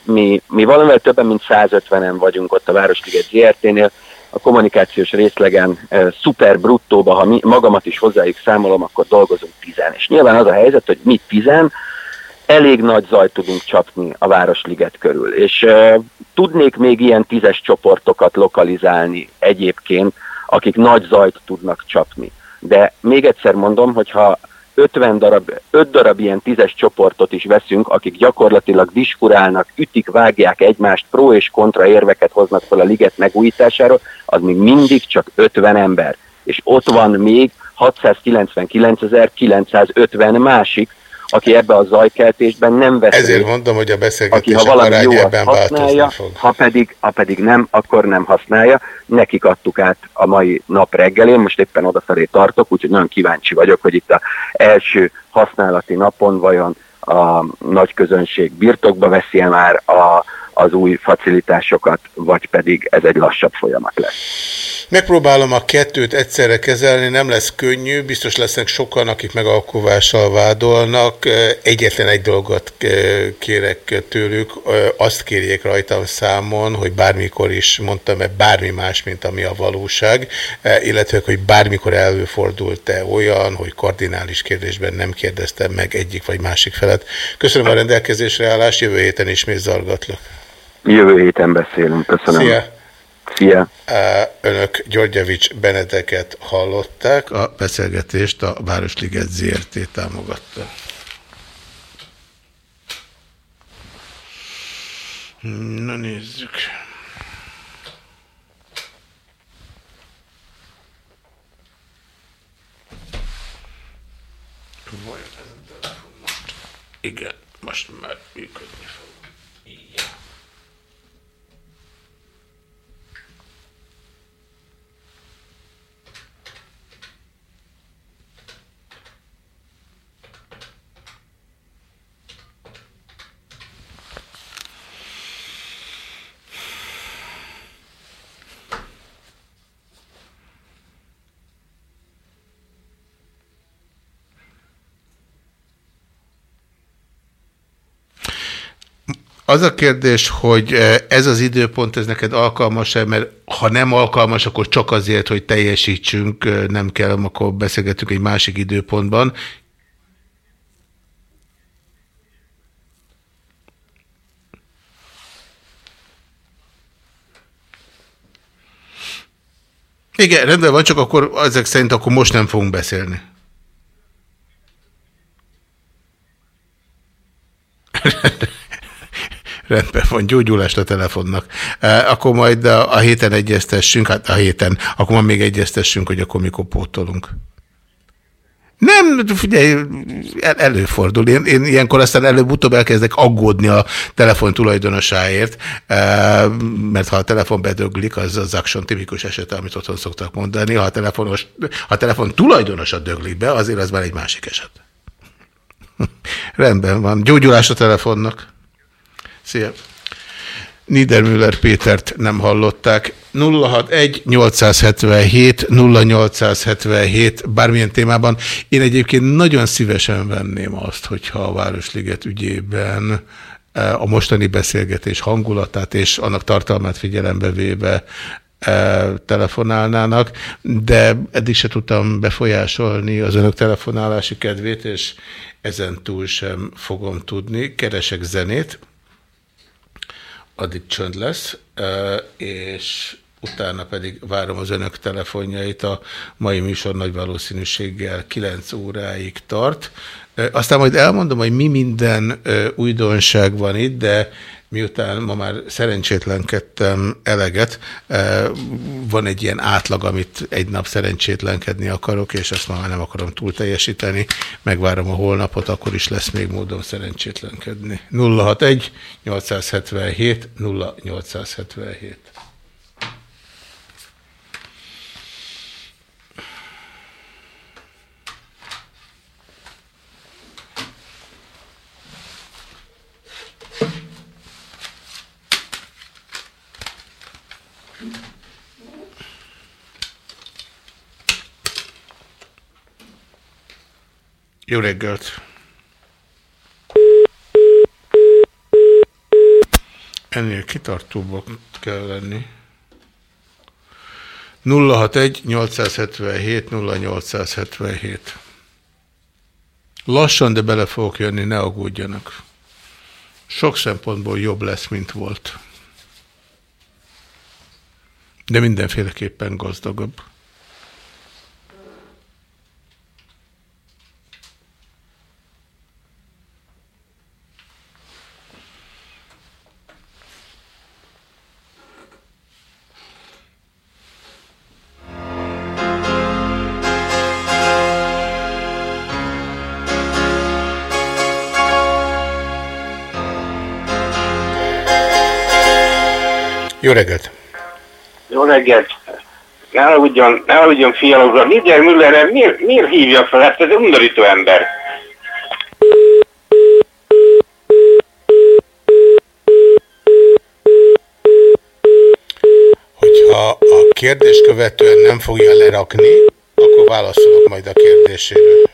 mi, mi valamivel többen, mint 150-en vagyunk ott a Városliget ZRT-nél, a kommunikációs részlegen ö, szuper bruttóba, ha mi, magamat is hozzájuk számolom, akkor dolgozunk 10 És nyilván az a helyzet, hogy mi 10 elég nagy zajt tudunk csapni a Városliget körül. És ö, tudnék még ilyen tízes csoportokat lokalizálni egyébként, akik nagy zajt tudnak csapni. De még egyszer mondom, hogyha 50 darab, 5 darab ilyen tízes csoportot is veszünk, akik gyakorlatilag diskurálnak, ütik, vágják egymást, pro és kontra érveket hoznak fel a liget megújításáról, az még mindig csak 50 ember. És ott van még 699.950 másik, aki ebbe a zajkeltésben nem vesz Ezért mondom, hogy a aki beszélgetések ha valami jó, ebben használja, fog. ha pedig, ha pedig nem, akkor nem használja. Nekik adtuk át a mai nap reggelén, most éppen odafelé tartok, úgyhogy nagyon kíváncsi vagyok, hogy itt a első használati napon vajon a nagy közönség birtokba veszi -e már a, az új facilitásokat, vagy pedig ez egy lassabb folyamat lesz. Megpróbálom a kettőt egyszerre kezelni, nem lesz könnyű, biztos lesznek sokan, akik megalkovással vádolnak. Egyetlen egy dolgot kérek tőlük, azt kérjék rajtam számon, hogy bármikor is mondtam -e bármi más, mint ami a valóság, illetve hogy bármikor előfordult-e olyan, hogy kardinális kérdésben nem kérdeztem meg egyik vagy másik felet. Köszönöm a rendelkezésre állást, jövő héten ismét zargatlak. Jövő héten beszélünk, köszönöm. Szia! Szia! Önök Györgyevics Benedeket hallották. A beszélgetést a Városliget ZRT támogatta. Na nézzük. Vajon ez a telefon most? Igen, most már működni Az a kérdés, hogy eh, ez az időpont, ez neked alkalmas-e, mert ha nem alkalmas, akkor csak azért, hogy teljesítsünk, eh, nem kell, akkor beszélgetünk egy másik időpontban. Igen, rendben van, csak akkor ezek szerint akkor most nem fogunk beszélni. Rendben van, gyógyulást a telefonnak. Akkor majd a, a héten egyeztessünk, hát a héten, akkor majd még egyeztessünk, hogy akkor mikor pótolunk. Nem, figyelj, el, előfordul. Én, én ilyenkor aztán előbb-utóbb elkezdek aggódni a telefon tulajdonosáért, mert ha a telefon bedöglik, az az action tipikus esete, amit otthon szoktak mondani. Ha a, telefonos, ha a telefon tulajdonosa döglik be, azért az már egy másik eset. Rendben van. Gyógyulás a telefonnak. Szia. Niedermüller Pétert nem hallották. 061-877, 0877, bármilyen témában. Én egyébként nagyon szívesen venném azt, hogyha a Városliget ügyében eh, a mostani beszélgetés hangulatát és annak tartalmát figyelembe véve eh, telefonálnának, de eddig se tudtam befolyásolni az önök telefonálási kedvét, és ezen túl sem fogom tudni. Keresek zenét, addig csönd lesz, és utána pedig várom az önök telefonjait. A mai műsor nagy valószínűséggel 9 óráig tart. Aztán majd elmondom, hogy mi minden újdonság van itt, de miután ma már szerencsétlenkedtem eleget, eh, van egy ilyen átlag, amit egy nap szerencsétlenkedni akarok, és azt már nem akarom túl teljesíteni. Megvárom a holnapot, akkor is lesz még módon szerencsétlenkedni. 061 877 0877 Jó reggelt! Ennél kitartóbbak kell lenni. 061 877 0877 Lassan, de bele fogok jönni, ne aggódjanak. Sok szempontból jobb lesz, mint volt. De mindenféleképpen gazdagabb. Jó reggelt! Jó reggelt! Ne aludjon, ne aludjon fialokra. Nieder Müllerre miért, miért hívja fel ezt? Ez egy undorító ember. Hogyha a kérdés követően nem fogja lerakni, akkor válaszolok majd a kérdésére.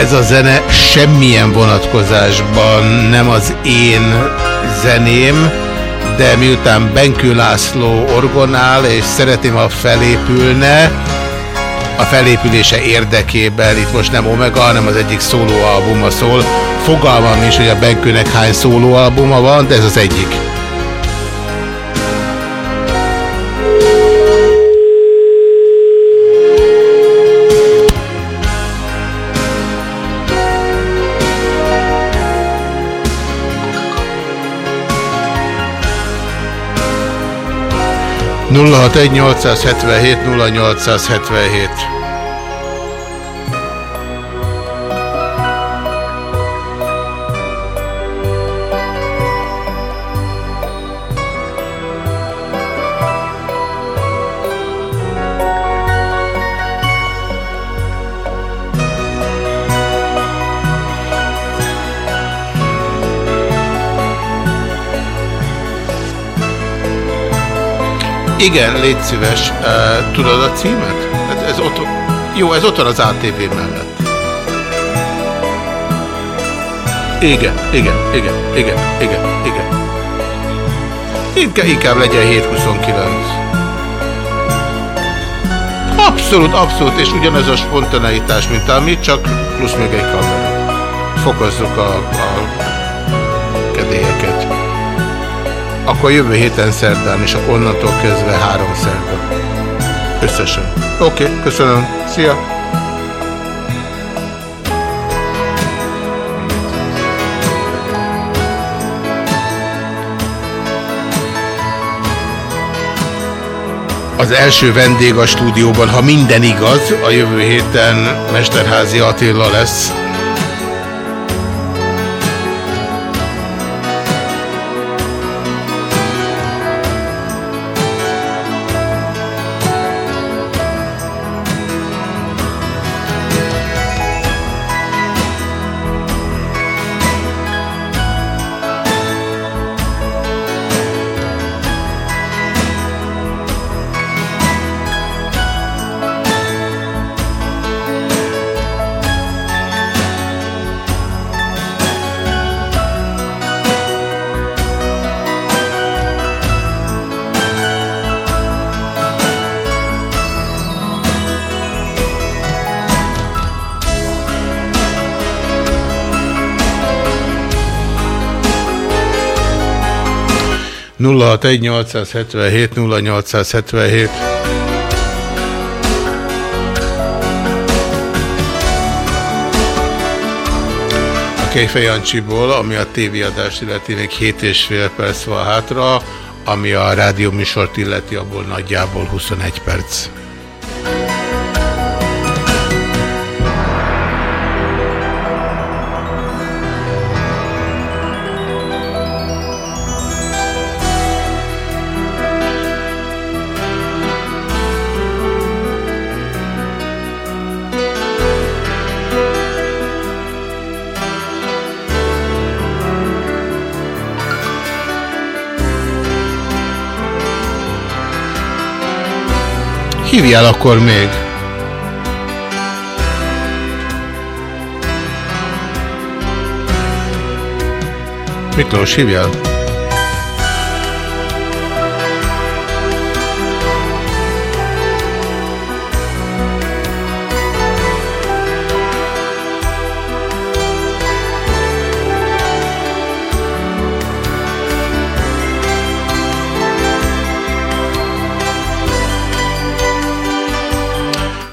Ez a zene semmilyen vonatkozásban nem az én zeném, de miután Benkő László orgonál, és szeretném, ha felépülne, a felépülése érdekében, itt most nem Omega, hanem az egyik szólóalbuma szól. Fogalmam is, hogy a Benkőnek hány szólóalbuma van, de ez az egyik. Nulla hat egy 877 0877 Igen, légy szíves. Tudod a címet? Ez, ez ott, jó, ez ott van az ATV mellett. Igen, igen, igen, igen, igen, igen. Inkább, inkább legyen 729. Abszolút, abszolút, és ugyanaz a spontaneitás, mint amit, csak plusz még egy kamera. Fokozzuk a, a Akkor jövő héten szerdán, és onnantól kezdve három szerda. Összesen. Oké, okay, köszönöm. Szia! Az első vendég a stúdióban, ha minden igaz, a jövő héten Mesterházi Attila lesz. Nulla 877 0877 A Kejfej Jancsiból, ami a tévéadás illeti, még 7 és fél perc van hátra, ami a rádióműsort illeti, abból nagyjából 21 perc. Hívjál akkor még. Miklós, hívjál.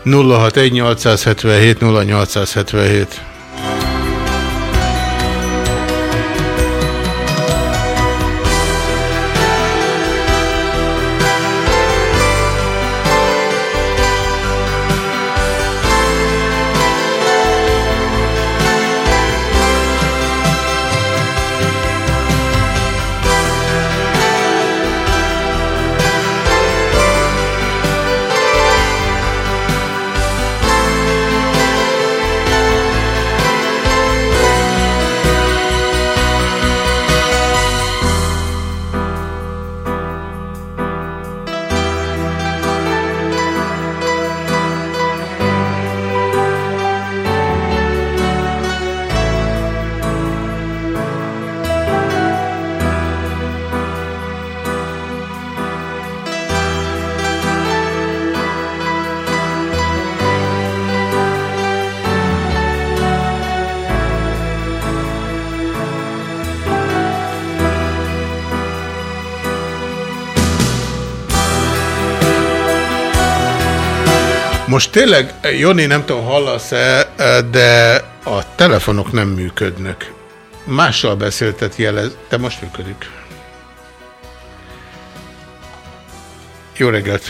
Nulla hat egy 877 0877 Most tényleg, Joni, nem tudom, hallasz-e, de a telefonok nem működnek. Mással beszéltet jelez, de most működik. Jó reggelt!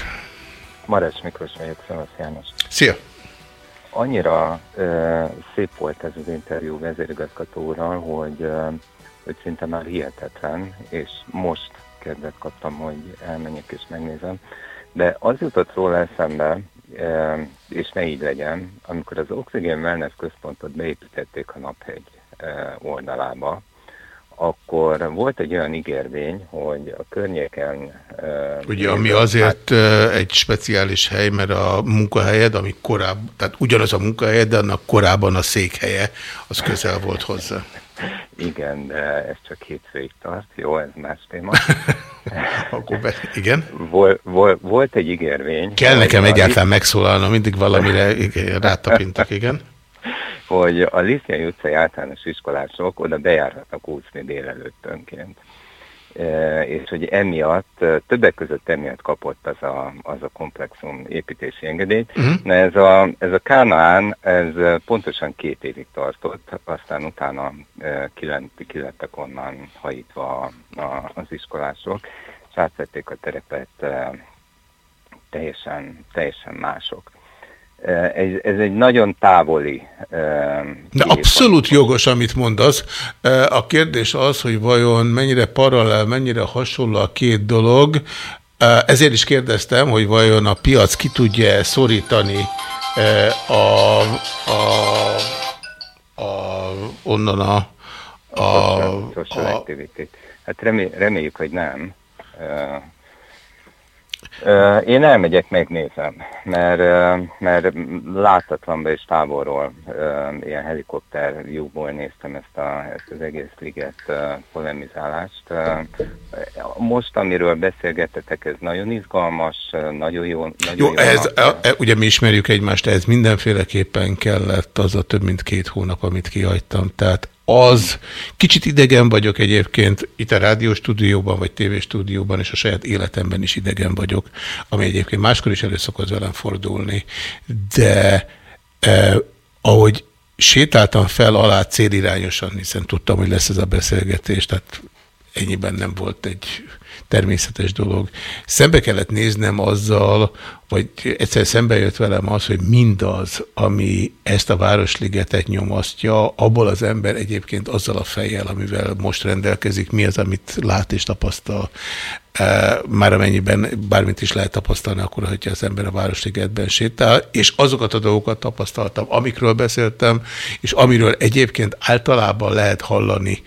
Marás Miklós vagyok, Szalasz János. Szia! Annyira ö, szép volt ez az interjú vezérigazgató úrral, hogy, ö, hogy szinte már hihetetlen, és most kedvet kaptam, hogy elmenjek és megnézem. De az jutott róla eszembe, és ne így legyen, amikor az Oxygen Wellness központot beépítették a Naphegy oldalába, akkor volt egy olyan ígérvény, hogy a környéken... Ugye, ami azért hát, egy speciális hely, mert a munkahelyed, ami korábban, tehát ugyanaz a munkahelyed, de annak korábban a székhelye, az közel volt hozzá. Igen, de ez csak hétfőig tart, jó, ez más téma. Akkor be, igen? Vol, vol, volt egy ígérvény. Kell nekem egyáltalán megszólalnom, mindig valamire igen, rátapintok, igen. hogy a Lisztiai utcai általános iskolások oda bejárhatnak úszni délelőttönként. E, és hogy emiatt, e, többek között emiatt kapott az a, az a komplexum építési engedélyt. Na ez a, ez a Kánaán, ez e, pontosan két évig tartott, aztán utána kilettek onnan hajítva a, a, az iskolások, és átvették a terepet teljesen, teljesen mások. E, Ez, egy nagyon távoli e, De abszolút jogos, amit mondasz. E, A kérdés az, hogy vajon mennyire paralel, mennyire hasonló a két dolog. Ezért is kérdeztem, hogy vajon a piac ki tudja szorítani a, a, a, onnan a, a, social a, activity. Hát remé, reméljük, hogy nem. Én elmegyek, megnézem, mert, mert láthatatlanban és távolról ilyen helikopter viewból néztem ezt, a, ezt az egész liget polemizálást. Most, amiről beszélgettetek, ez nagyon izgalmas, nagyon jó. Nagyon Jó, jó ez, e, ugye mi ismerjük egymást, ez mindenféleképpen kellett az a több mint két hónap, amit kihagytam. Tehát az, kicsit idegen vagyok egyébként itt a rádióstúdióban, vagy tévéstúdióban, és a saját életemben is idegen vagyok, ami egyébként máskor is elő szokott velem fordulni, de eh, ahogy sétáltam fel alá célirányosan, hiszen tudtam, hogy lesz ez a beszélgetés, tehát ennyiben nem volt egy természetes dolog. Szembe kellett néznem azzal, vagy egyszer szembe jött velem az, hogy mindaz, ami ezt a Városligetet nyomasztja, abból az ember egyébként azzal a fejjel, amivel most rendelkezik, mi az, amit lát és tapasztal. E, Már amennyiben bármit is lehet tapasztalni, akkor, hogyha az ember a Városligetben sétál, és azokat a dolgokat tapasztaltam, amikről beszéltem, és amiről egyébként általában lehet hallani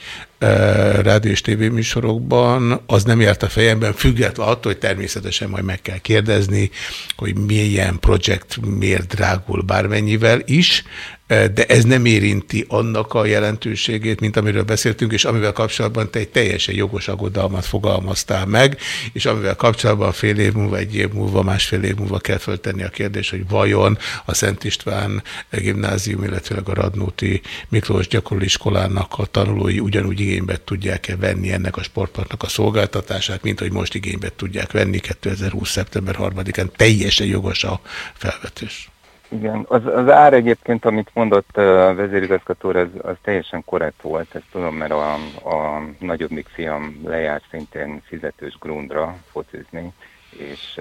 rádió és tévéműsorokban, az nem járt a fejemben, független attól, hogy természetesen majd meg kell kérdezni, hogy milyen projekt miért drágul bármennyivel is, de ez nem érinti annak a jelentőségét, mint amiről beszéltünk, és amivel kapcsolatban te egy teljesen jogos aggodalmat fogalmaztál meg, és amivel kapcsolatban fél év múlva, egy év múlva, másfél év múlva kell föltenni a kérdés, hogy vajon a Szent István gimnázium, illetve a Radnóti Miklós gyakorlóiskolának a tanulói ugyanúgy igénybe tudják-e venni ennek a sportparknak a szolgáltatását, mint hogy most igénybe tudják venni 2020. szeptember 3-án. Teljesen jogos a felvetés. Igen, az, az ár egyébként, amit mondott a vezérigazgató, az, az teljesen korrekt volt, ezt tudom, mert a, a nagyobbik fiam lejárt szintén fizetős grundra focizni, és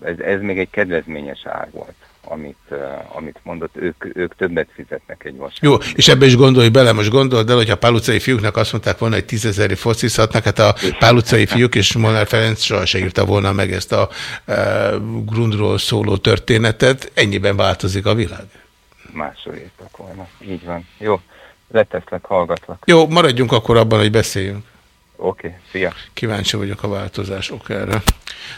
ez, ez még egy kedvezményes ár volt, amit, eh, amit mondott, ők, ők többet fizetnek egy vasárnap. Jó, és ebbe is gondolj bele, most gondold el, hogy a pálucai fiúknak azt mondták volna, hogy tízezeri focizhatnak, hát a pálucai fiúk és Molnár Ferenc soha se írta volna meg ezt a e, grundról szóló történetet, ennyiben változik a világ. Másról írtak volna. Így van. Jó, leteszlek, hallgatlak. Jó, maradjunk akkor abban, hogy beszéljünk. Oké, szia. Kíváncsi vagyok a változás okára.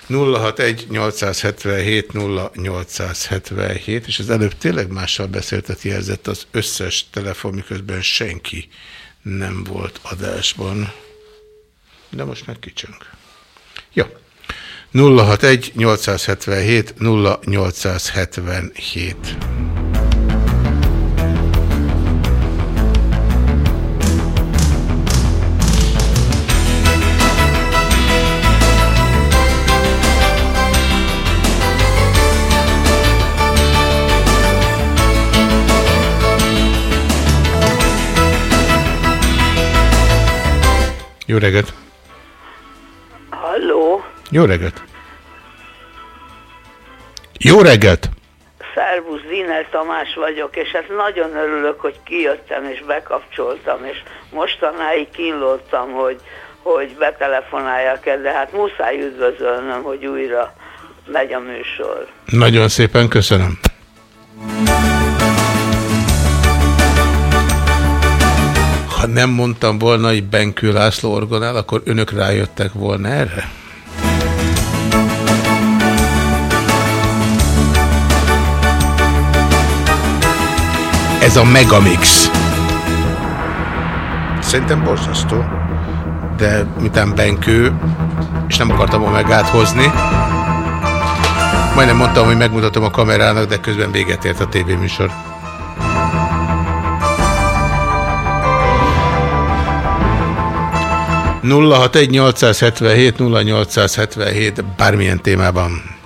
061 877 0877, és az előbb tényleg mással beszéltet jelzett az összes telefon, miközben senki nem volt adásban. De most meg kicsönk. Jó. 061 Jó reggelt! Halló, Jó reggelt! Jó reggelt! szervusz, Ziner Tamás vagyok, és hát nagyon örülök, hogy kijöttem és bekapcsoltam, és mostanáig kínlottam, hogy, hogy betelefonáljak el, de hát muszáj üdvözölnöm, hogy újra megy a műsor. Nagyon szépen köszönöm. Ha nem mondtam volna, hogy Benkő László orgonál, akkor önök rájöttek volna erre? Ez a Megamix. Szerintem borzasztó. de mitán benkő, és nem akartam omegát hozni. Majdnem mondtam, hogy megmutatom a kamerának, de közben véget ért a tévéműsor. Nulla hat egy 877 0877 bármilyen témában.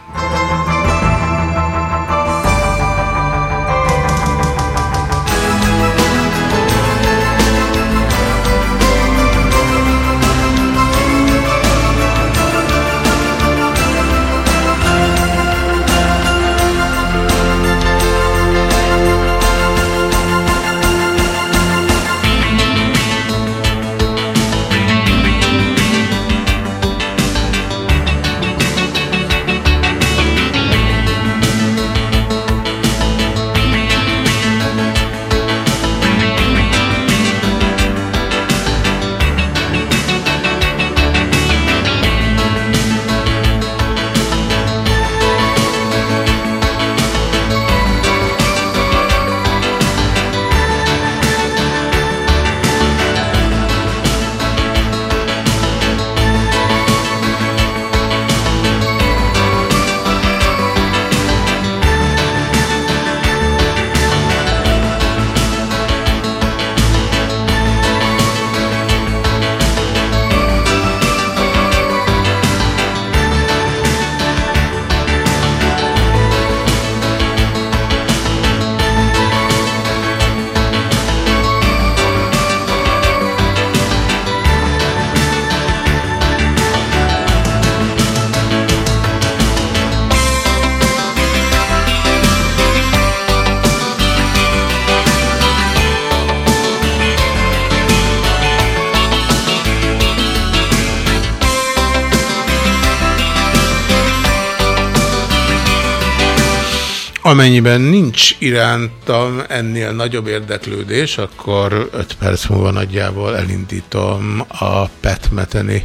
Amennyiben nincs irántam ennél nagyobb érdeklődés, akkor 5 perc múlva nagyjából elindítom a Pat Metheny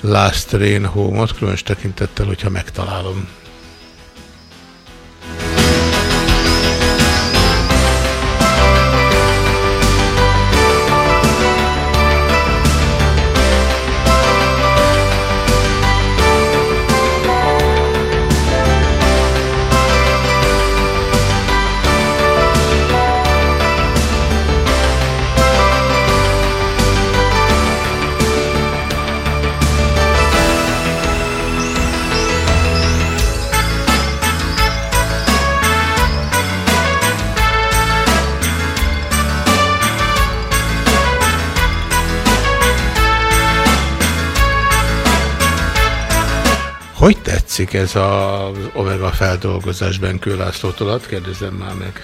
Last Train Home-ot, különös tekintettel, hogyha megtalálom. Tetszik ez az Omega feldolgozás Benkő Lászlótól? Kérdezem már meg.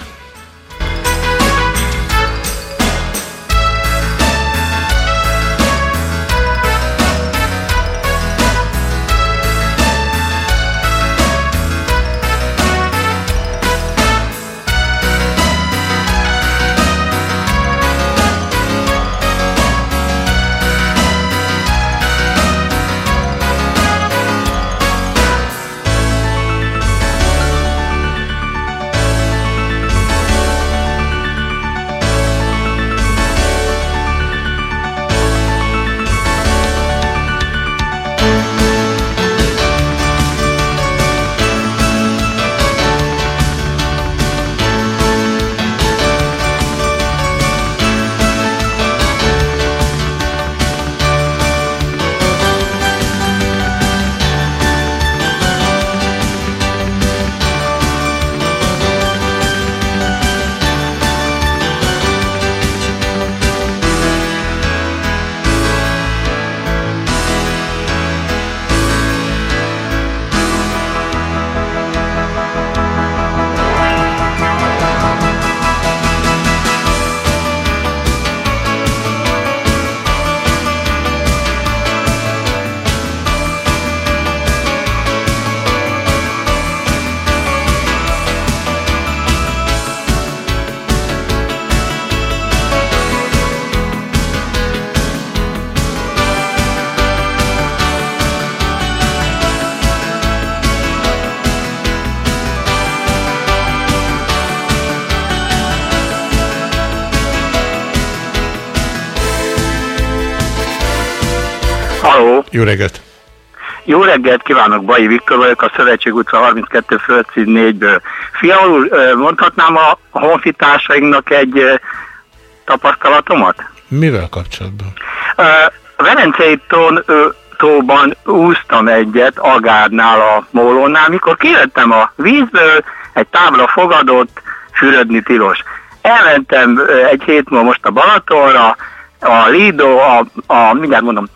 Jó reggelt! Jó reggelt kívánok, Bai Viktor vagyok, a Szövetség utca 32 földszín 4-ből. Fiala úr, ö, mondhatnám a honfitársainknak egy tapasztalatomat? Mivel kapcsolatban? A Velencei tón, tóban úsztam egyet Agárnál a Mólónál, mikor kijöttem a vízből, egy tábla fogadott, fürödni tilos. Elmentem egy hét múlva most a Balatonra, a Lido, a, a mindjárt mondom,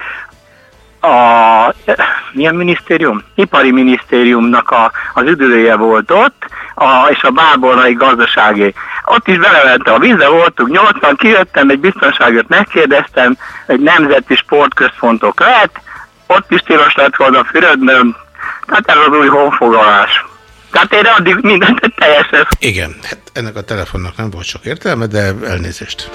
a milyen minisztérium? Ipari minisztériumnak a, az üdülője volt ott, a, és a bábolnai gazdaságé. Ott is belementem a vízbe, voltunk nyolcan, kijöttem, egy biztonságot megkérdeztem, egy nemzeti sportközpontok lehet, ott is tilos lett volna fürödnöm, tehát ez az új honfoglalás. Tehát én addig mindent teljesen... Igen, hát ennek a telefonnak nem volt sok értelme, de elnézést.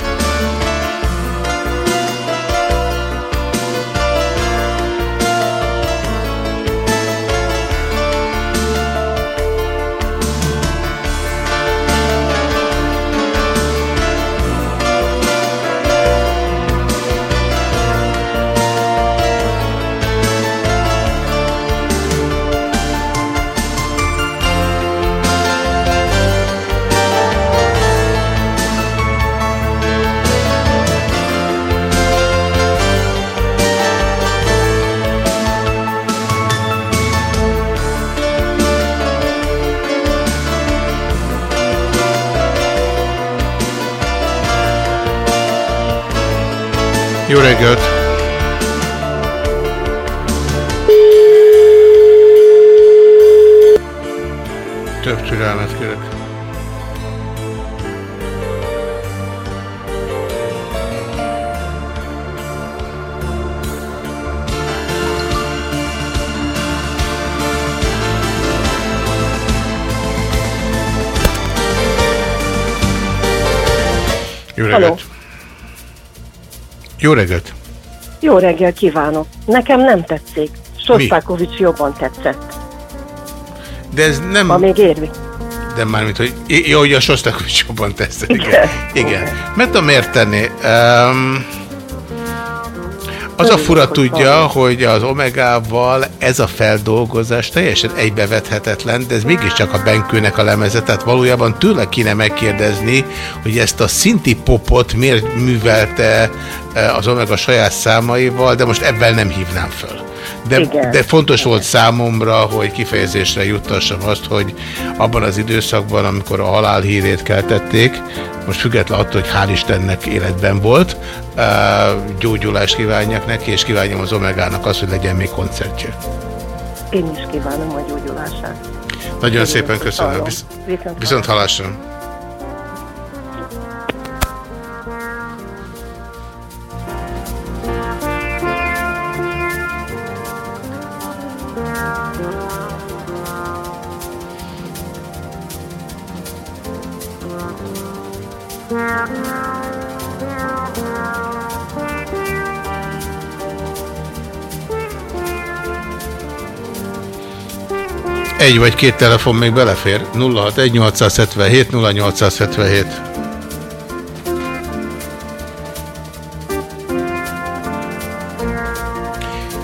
Jó reggelt! Több türelmet kérek. Jó Halló. reggelt! Jó reggelt! Jó reggel kívánok! Nekem nem tetszik. Sostákovics jobban tetszett. De ez nem... Ha még érvi. De mármint, hogy jó, hogy a Sostakovics jobban tesz. Igen. Igen. Mert tudom miért tenni. Um, az a fura tudja, hogy az Omegával ez a feldolgozás teljesen egybevethetetlen, de ez mégiscsak a Benkőnek a lemeze, tehát valójában tőle kéne megkérdezni, hogy ezt a szinti popot miért művelte eh, az Omega saját számaival, de most ebben nem hívnám föl. De, Igen. de fontos volt számomra, hogy kifejezésre juttassam azt, hogy abban az időszakban, amikor a halál hírét keltették, most független attól, hogy hál' Istennek életben volt, gyógyulást kívánjak neki, és kívánjam az Omegának azt, hogy legyen még koncertje. Én is kívánom a gyógyulását. Nagyon szépen köszönöm. Visz, Viszont viszont hallásra. Egy vagy két telefon még belefér. 061 877 0877.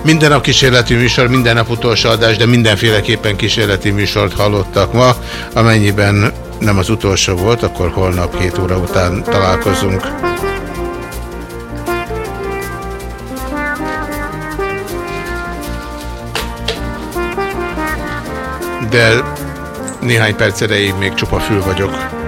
Minden nap kísérleti műsor, minden nap utolsó adás, de mindenféleképpen kísérleti műsort hallottak ma. Amennyiben nem az utolsó volt, akkor holnap 7 óra után találkozunk. Röviddel néhány perc erejéig még csupa fül vagyok.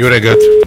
Jó reggelt!